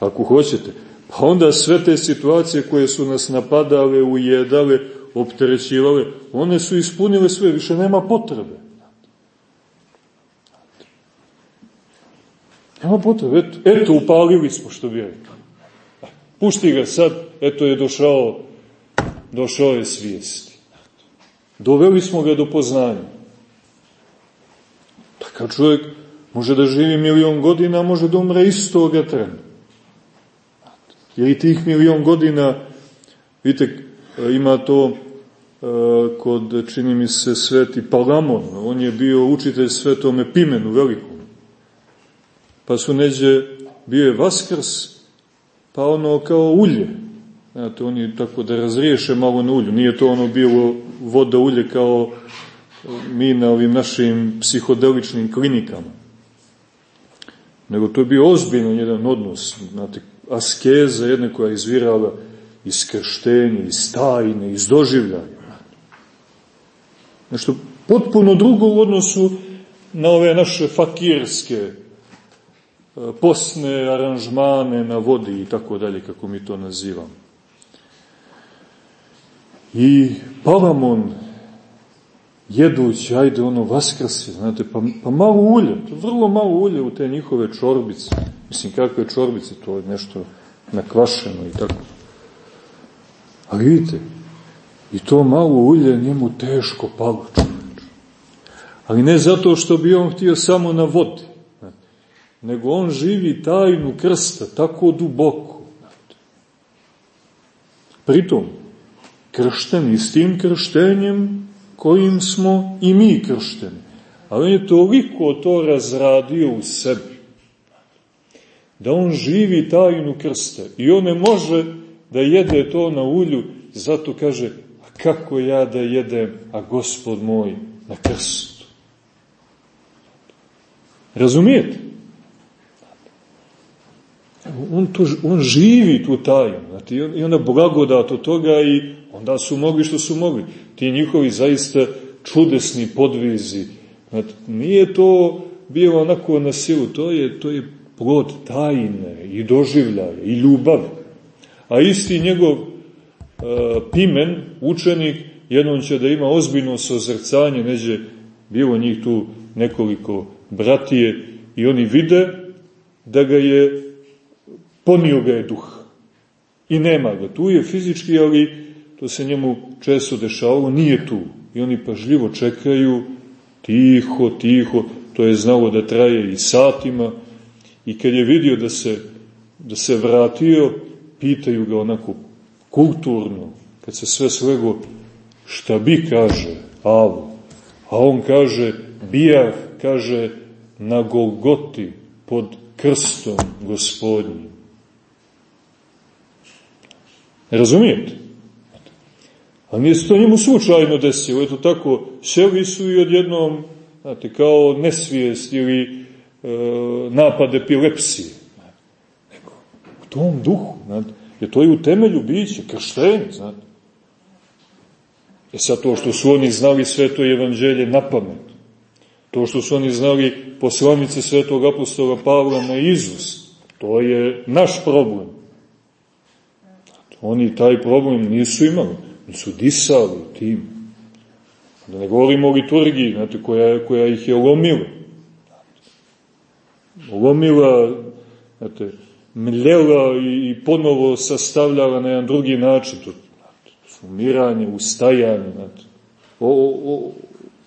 Ako hoćete, pa onda sve te situacije koje su nas napadale, ujedale, opterećivale, one su ispunile sve, više nema potrebe. Nema potrebe. Eto, eto upalili smo, što bi rekao. Pušti ga sad, eto je došao, došao je svijesti. Doveli smo ga do poznanja. Takav čovjek može da živi milion godina, može da umre istoga trena. Jer i tih milion godina, vidite, ima to e, kod, čini mi se, sveti Palamon, on je bio učitelj svetome Pimenu velikom. Pa su neđe, bio je Vaskrs, pa ono kao ulje. Znate, oni tako da razriješe malo na ulju. Nije to ono bilo voda ulje kao mi na ovim našim psihodeličnim klinikama. Nego to je bio ozbiljno jedan odnos, znate, askeza jedna koja je izvirala iz krštenja, iz tajne, iz doživljaja. Nešto potpuno drugo u odnosu na ove naše fakirske e, posne aranžmane na vodi i tako dalje, kako mi to nazivamo. I Palamon jedući, ajde ono, vaskrsi, znate, pa, pa malo ulje, vrlo malo ulje u te njihove čorbice. Mislim, kakve čorbice, to je nešto nakvašeno i tako. A vidite, i to malo ulje njemu teško palo čoveč. Ali ne zato što bi on htio samo na vodi, nego on živi tajnu krsta tako duboko. Pritom, kršten istim krštenjem kojim smo i mi kršteni. Ali on je toliko to razradio u sebi, da on živi tajnu krsta i on ne može da jede to na ulju, zato kaže, a kako ja da jedem, a gospod moj na krstu. Razumijete? On, to, on živi tu tajnu, znate, i onda blagodat od toga i onda su mogli što su mogli. Ti njihovi zaista čudesni podvizi, znate, nije to bilo onako na silu, to je, to je plod tajne i doživljaja i ljubav. A isti njegov e, pimen, učenik, jednom će da ima ozbiljno sozrcanje, neđe bilo njih tu nekoliko bratije i oni vide da ga je ponio ga je duh. I nema ga. Tu je fizički, ali to se njemu često dešavalo, nije tu. I oni pažljivo čekaju, tiho, tiho, to je znalo da traje i satima, i kad je vidio da se, da se vratio, pitaju ga onako kulturno, kad se sve slego, šta bi kaže Avo? A on kaže, bija, kaže, na Golgoti pod krstom gospodnjim. Razumijete? A nije se to njemu slučajno desilo, eto tako, šeli su i odjednom, znate, kao nesvijest ili e, napad epilepsije. Tom duhu, znate, jer to je u temelju biće, krštenje, znate. E sad to što su oni znali sve to evanđelje na pamet, to što su oni znali poslanice svetog apostola Pavla na Izus, to je naš problem. Oni taj problem nisu imali, nisu disali tim. Da ne govorimo o liturgiji, znate, koja, koja ih je lomila. Lomila, znate, mljela i, ponovo sastavljala na jedan drugi način. To, znate, sumiranje, ustajanje, znate. O, o,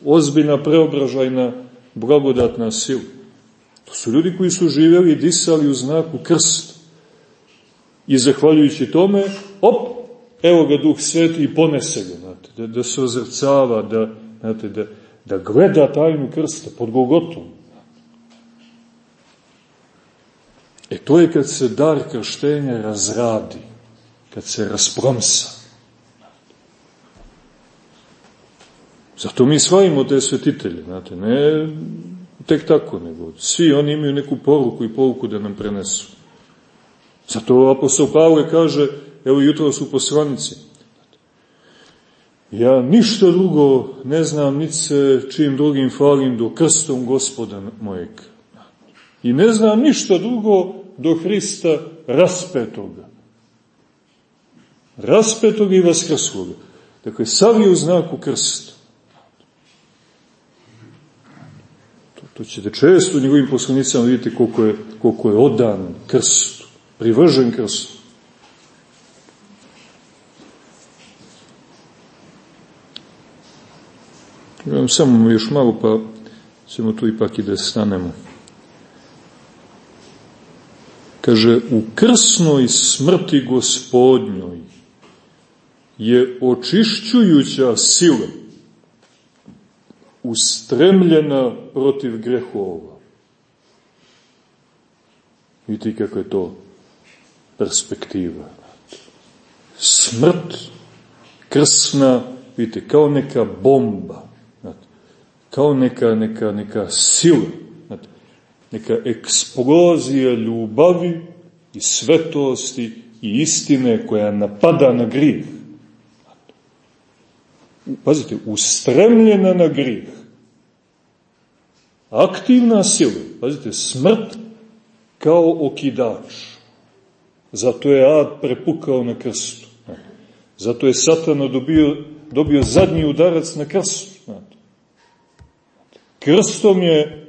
ozbiljna preobražajna blagodatna sila. To su ljudi koji su živjeli i disali u znaku krsta. I zahvaljujući tome, op, evo ga Duh Sveti i ponese ga, znate, da, da se ozrcava, da, znate, da, da gleda tajnu krsta pod Golgotom. E to je kad se dar krštenja razradi, kad se raspromsa. Zato mi slavimo te svetitelje, znate, ne tek tako, nego svi oni imaju neku poruku i poruku da nam prenesu. Zato apostol Pavle kaže, evo jutro su poslanici, ja ništa drugo ne znam, niti se čim drugim falim do krstom gospoda mojeg. I ne znam ništa drugo do Hrista raspetoga. Raspetoga i vaskrsloga. Dakle, sav je u znaku krsta. To, to ćete često u njegovim poslanicama vidjeti koliko je, koliko je odan krstu privržen krstu. Imam samo još malo, pa ćemo tu ipak i da stanemo. Kaže, u krsnoj smrti gospodnjoj je očišćujuća sila ustremljena protiv grehova. Vidite kako je to perspektiva. Smrt krsna, vidite, kao neka bomba, kao neka, neka, neka sila, neka eksplozija ljubavi i svetosti i istine koja napada na grih. Pazite, ustremljena na grih. Aktivna sila, pazite, smrt kao okidač Zato je ad prepukao na krstu. Zato je satana dobio, dobio zadnji udarac na krstu. Krstom je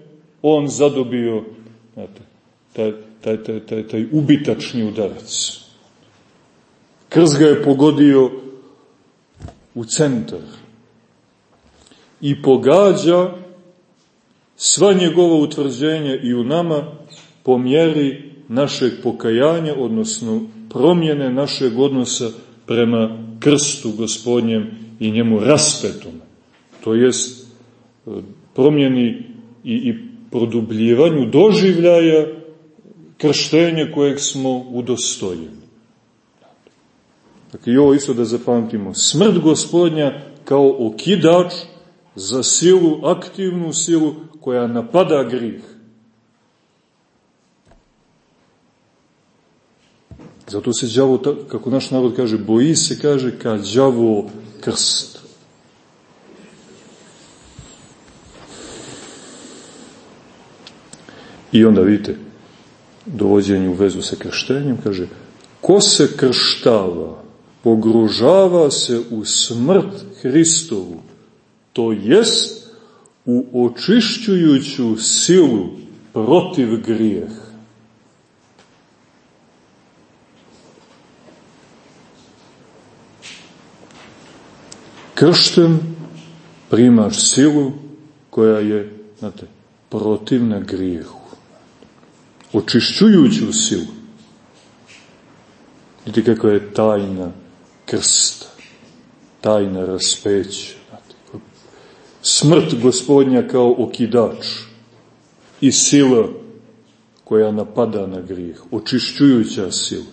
on zadobio znate, taj, taj, taj, taj, taj ubitačni udarac. Krst ga je pogodio u centar i pogađa sva njegova utvrđenja i u nama po mjeri našeg pokajanja, odnosno promjene našeg odnosa prema krstu gospodnjem i njemu raspetom. To jest e, promjeni i, i produbljivanju doživljaja krštenja kojeg smo udostojeni. Dakle, i ovo isto da zapamtimo. Smrt gospodnja kao okidač za silu, aktivnu silu koja napada grih. Zato se đavo, kako naš narod kaže, boji se, kaže, ka đavo krst. I onda vidite, dovođenje u vezu sa krštenjem, kaže, ko se krštava, pogružava se u smrt Hristovu, to jest u očišćujuću silu protiv grijeha. Kršten primaš silu koja je, znate, protivna grijehu. Očišćujuću silu. Vidite kakva je tajna krsta, tajna raspeća. Smrt gospodnja kao okidač i sila koja napada na grijeh, očišćujuća sila.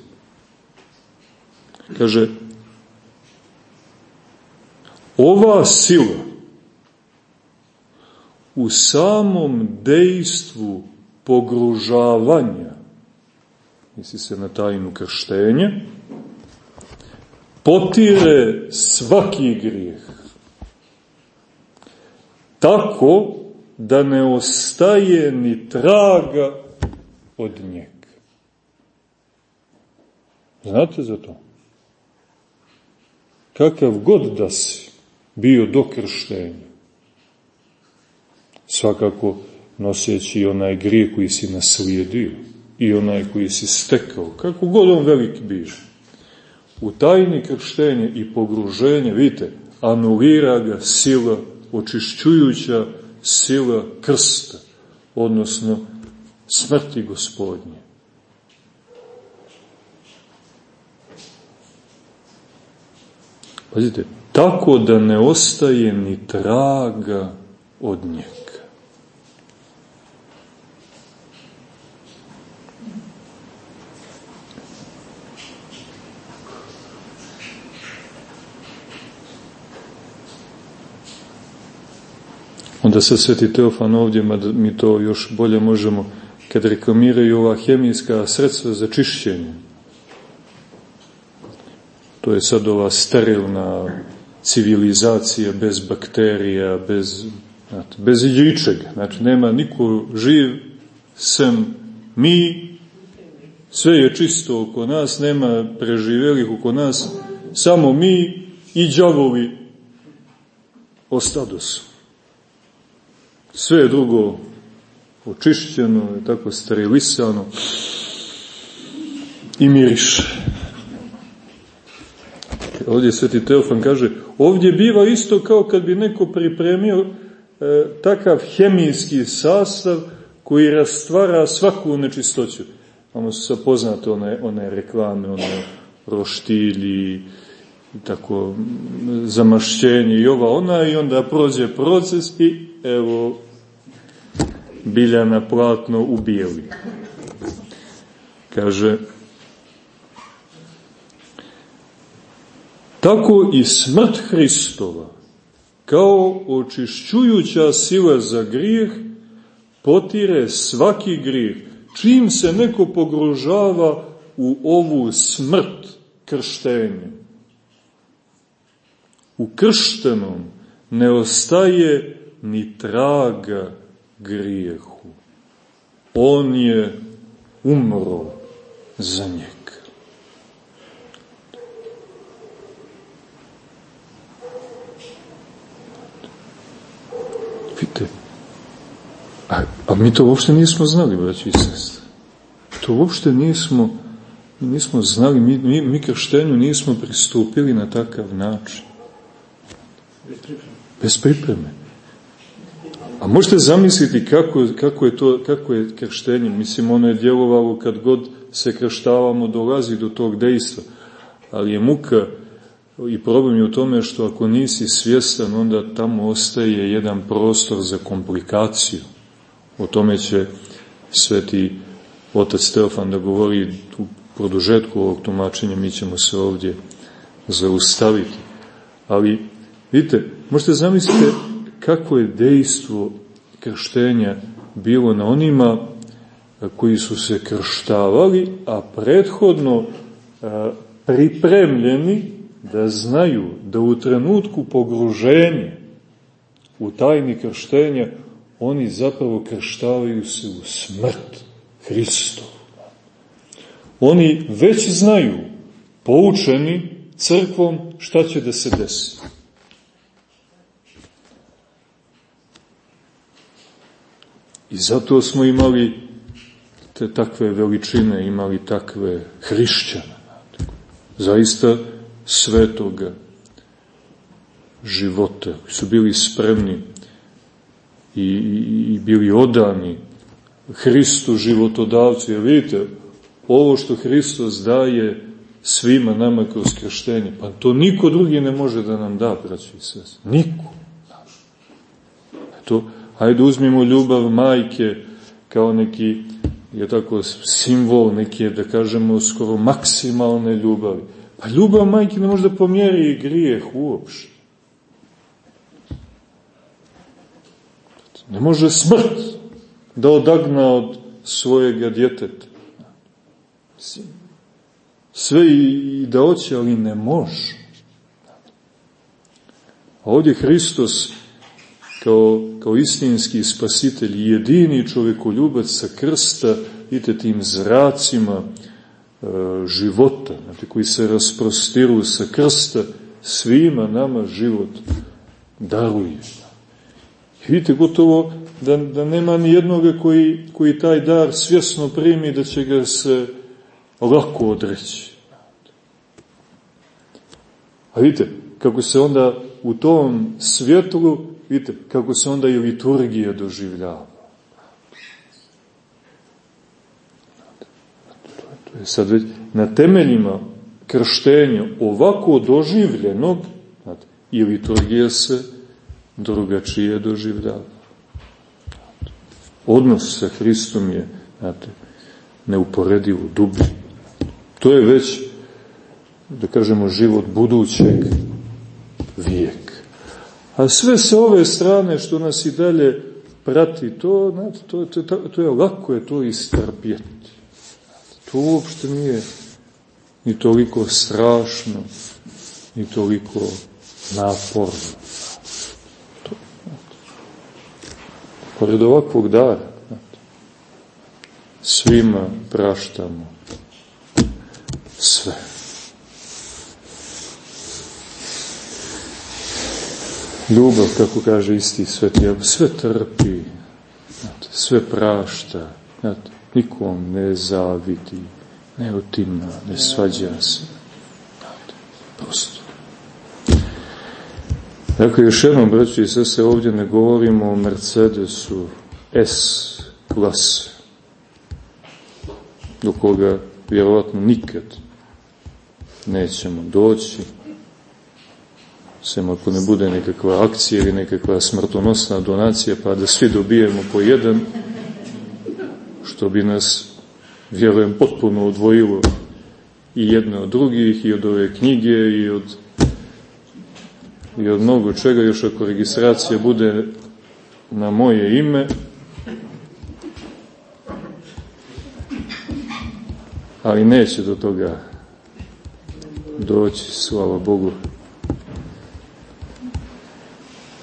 Kaže, ova sila u samom dejstvu pogružavanja, misli se na tajnu krštenja, potire svaki grijeh. Tako da ne ostaje ni traga od njega. Znate za to? Kakav god da si bio do krštenja, svakako noseći onaj grijeh koji si naslijedio i onaj koji si stekao, kako god on velik bio u tajni krštenja i pogruženja, vidite, anulira ga sila, očišćujuća sila krsta, odnosno smrti gospodnje. Pazite, tako da ne ostaje ni traga od njega. Onda se sveti Teofan ovdje, mi to još bolje možemo, kad reklamiraju ova hemijska sredstva za čišćenje. To je sad ova sterilna civilizacija bez bakterija, bez, znate, bez iđičeg. Znači, nema niko živ sem mi, sve je čisto oko nas, nema preživjelih oko nas, samo mi i džavovi ostadosu. Sve je drugo očišćeno, tako sterilisano i miriše. Ovdje Sveti Teofan kaže, ovdje biva isto kao kad bi neko pripremio e, takav hemijski sastav koji rastvara svaku nečistoću. Ono su se poznate one, one reklame, one roštilji, tako zamašćenje i ova ona i onda prođe proces i evo biljana platno u bijeli. Kaže, tako i smrt Hristova, kao očišćujuća sila za grijeh, potire svaki grijeh. Čim se neko pogružava u ovu smrt krštenjem, u krštenom ne ostaje ni traga grijehu. On je umro za njeg. Vidite, a, a mi to uopšte nismo znali, braći i sestre. To uopšte nismo, nismo znali, mi, mi, mi krštenju nismo pristupili na takav način. Bez pripreme. Bez pripreme. A možete zamisliti kako, kako, je to, kako je krštenje. Mislim, ono je djelovalo kad god se krštavamo, dolazi do tog dejstva. Ali je muka i problem je u tome što ako nisi svjestan, onda tamo ostaje jedan prostor za komplikaciju. O tome će sveti otac Teofan da govori u produžetku ovog tumačenja, mi ćemo se ovdje zaustaviti. Ali, vidite, možete zamisliti kako je dejstvo krštenja bilo na onima koji su se krštavali, a prethodno pripremljeni da znaju da u trenutku pogruženja u tajni krštenja oni zapravo krštavaju se u smrt Hristovu. Oni već znaju, poučeni crkvom, šta će da se desi. I zato smo imali te takve veličine, imali takve hrišćane. Zaista svetoga života, koji su bili spremni i, i, i bili odani Hristu životodavcu. Jer vidite, ovo što Hristos daje svima nama kroz krštenje, pa to niko drugi ne može da nam da, braći i sest. Niko. To, hajde uzmimo ljubav majke kao neki, je tako, simbol neke, da kažemo, skoro maksimalne ljubavi. Pa ljubav majke ne može da pomjeri grijeh uopšte. Ne može smrt da odagna od svojega djeteta. Sve i da oće, ali ne može. A ovdje Hristos kao, kao istinski spasitelj, jedini čovjekoljubac sa krsta, vidite tim zracima, E, života, znate, koji se rasprostiru sa krsta, svima nama život daruje. I vidite gotovo da, da nema ni jednoga koji, koji taj dar svjesno primi da će ga se lako odreći. A vidite, kako se onda u tom svjetlu, vidite, kako se onda i liturgija doživljava. sad već na temeljima krštenja ovako doživljenog, i liturgija se drugačije doživljava. Odnos sa Hristom je, znate, neuporedivo dublji. To je već, da kažemo, život budućeg vijeka. A sve sa ove strane što nas i dalje prati, to, znate, to, to, to, to je lako je to istrpjeti. To uopšte nije ni toliko strašno, ni toliko naporno. To, Pored ovakvog dara, svima praštamo sve. Ljubav, kako kaže isti sveti, sve trpi, sve prašta, nikom ne zavidi, ne otima, ne svađa se. Prosto. Dakle, još jednom, braći i se ovdje ne govorimo o Mercedesu S klase, do koga vjerovatno nikad nećemo doći, sem ako ne bude nekakva akcija ili nekakva smrtonosna donacija, pa da svi dobijemo po jedan, što bi nas, vjerujem, potpuno odvojilo i jedne od drugih, i od ove knjige, i od, i od mnogo čega, još ako registracija bude na moje ime, ali neće do toga doći, slava Bogu.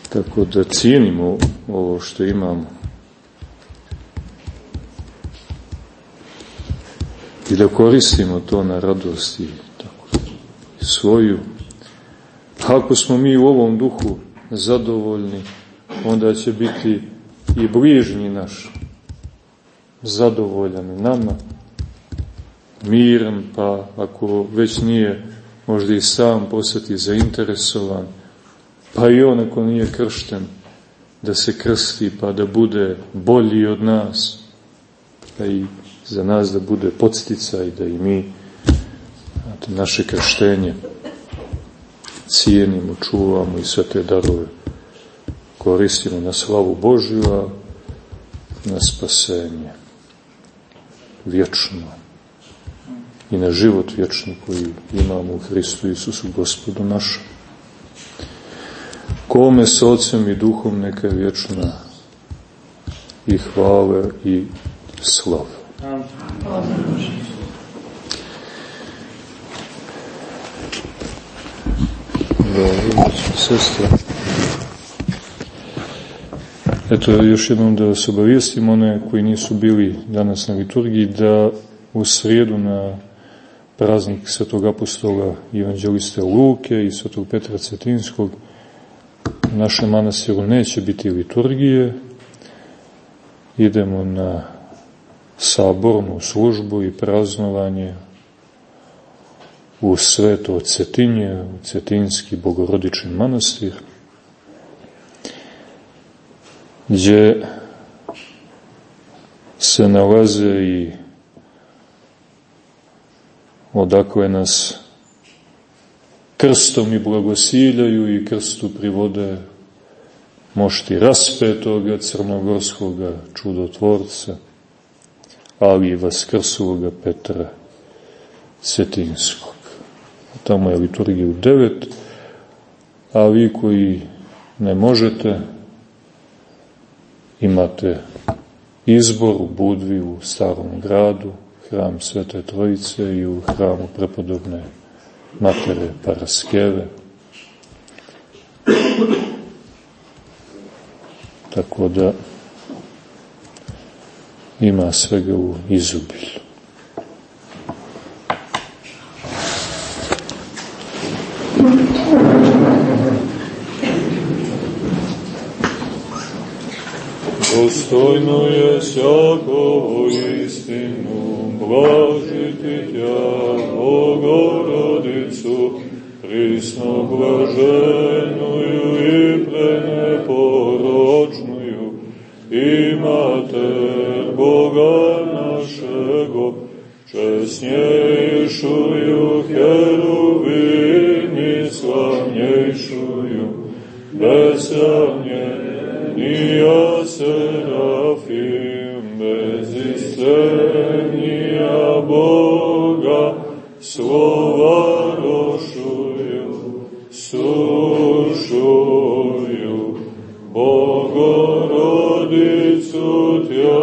Tako da cijenimo ovo što imamo. i da koristimo to na radosti tako, svoju. Ako smo mi u ovom duhu zadovoljni, onda će biti i bližnji naš zadovoljan nama, miran, pa ako već nije možda i sam posjeti zainteresovan, pa i on ako nije kršten, da se krsti pa da bude bolji od nas, pa i za nas da bude podstica i da i mi naše krštenje cijenimo, čuvamo i sve te darove koristimo na slavu Božju, a na spasenje vječno i na život vječni koji imamo u Hristu Isusu Gospodu našem. Kome s Otcem i Duhom neka je vječna i hvale i slava. Dobro, sestra. Eto, još jednom da se obavijestim one koji nisu bili danas na liturgiji, da u srijedu na praznik svetog apostola i evanđeliste Luke i svetog Petra Cetinskog u našem manastiru neće biti liturgije, idemo na sabornu službu i praznovanje u sveto Cetinje, u Cetinski bogorodični manastir, gdje se nalaze i odakle nas krstom i blagosiljaju i krstu privode mošti raspetoga crnogorskoga čudotvorca, ali i vaskrsloga Petra Cetinskog. Tamo je liturgija u devet, a vi koji ne možete, imate izbor u Budvi, u starom gradu, hram Svete Trojice i u hramu prepodobne matere Paraskeve. Tako da ima svega u izubilju. Dostojno je sjakovo istinu blažiti tja, Bogorodicu, prisno blaženuju i preneporočnuju, i mater Boga našego, česnjejšuju herubini slavnjejšuju, besravnje Nia serafim bez istrenija Boga slova sušuju, Bogorodicu Tja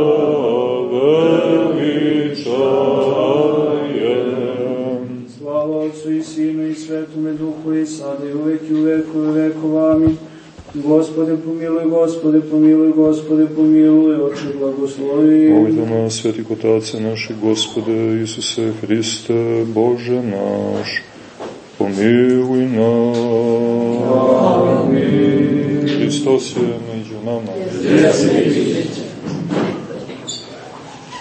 veličajem. Slava Otcu i Sinu i Svetome Duhu i sada i uvek i uvek i uvek. Amin. Gospode pomiluj, Gospode pomiluj, Gospode pomiluj, oče blagoslovi. Molite nas, sveti kotace naše, Gospode Isuse Hriste, Bože naš, pomiluj nas. Amin. Hristos je među nama. Jesi.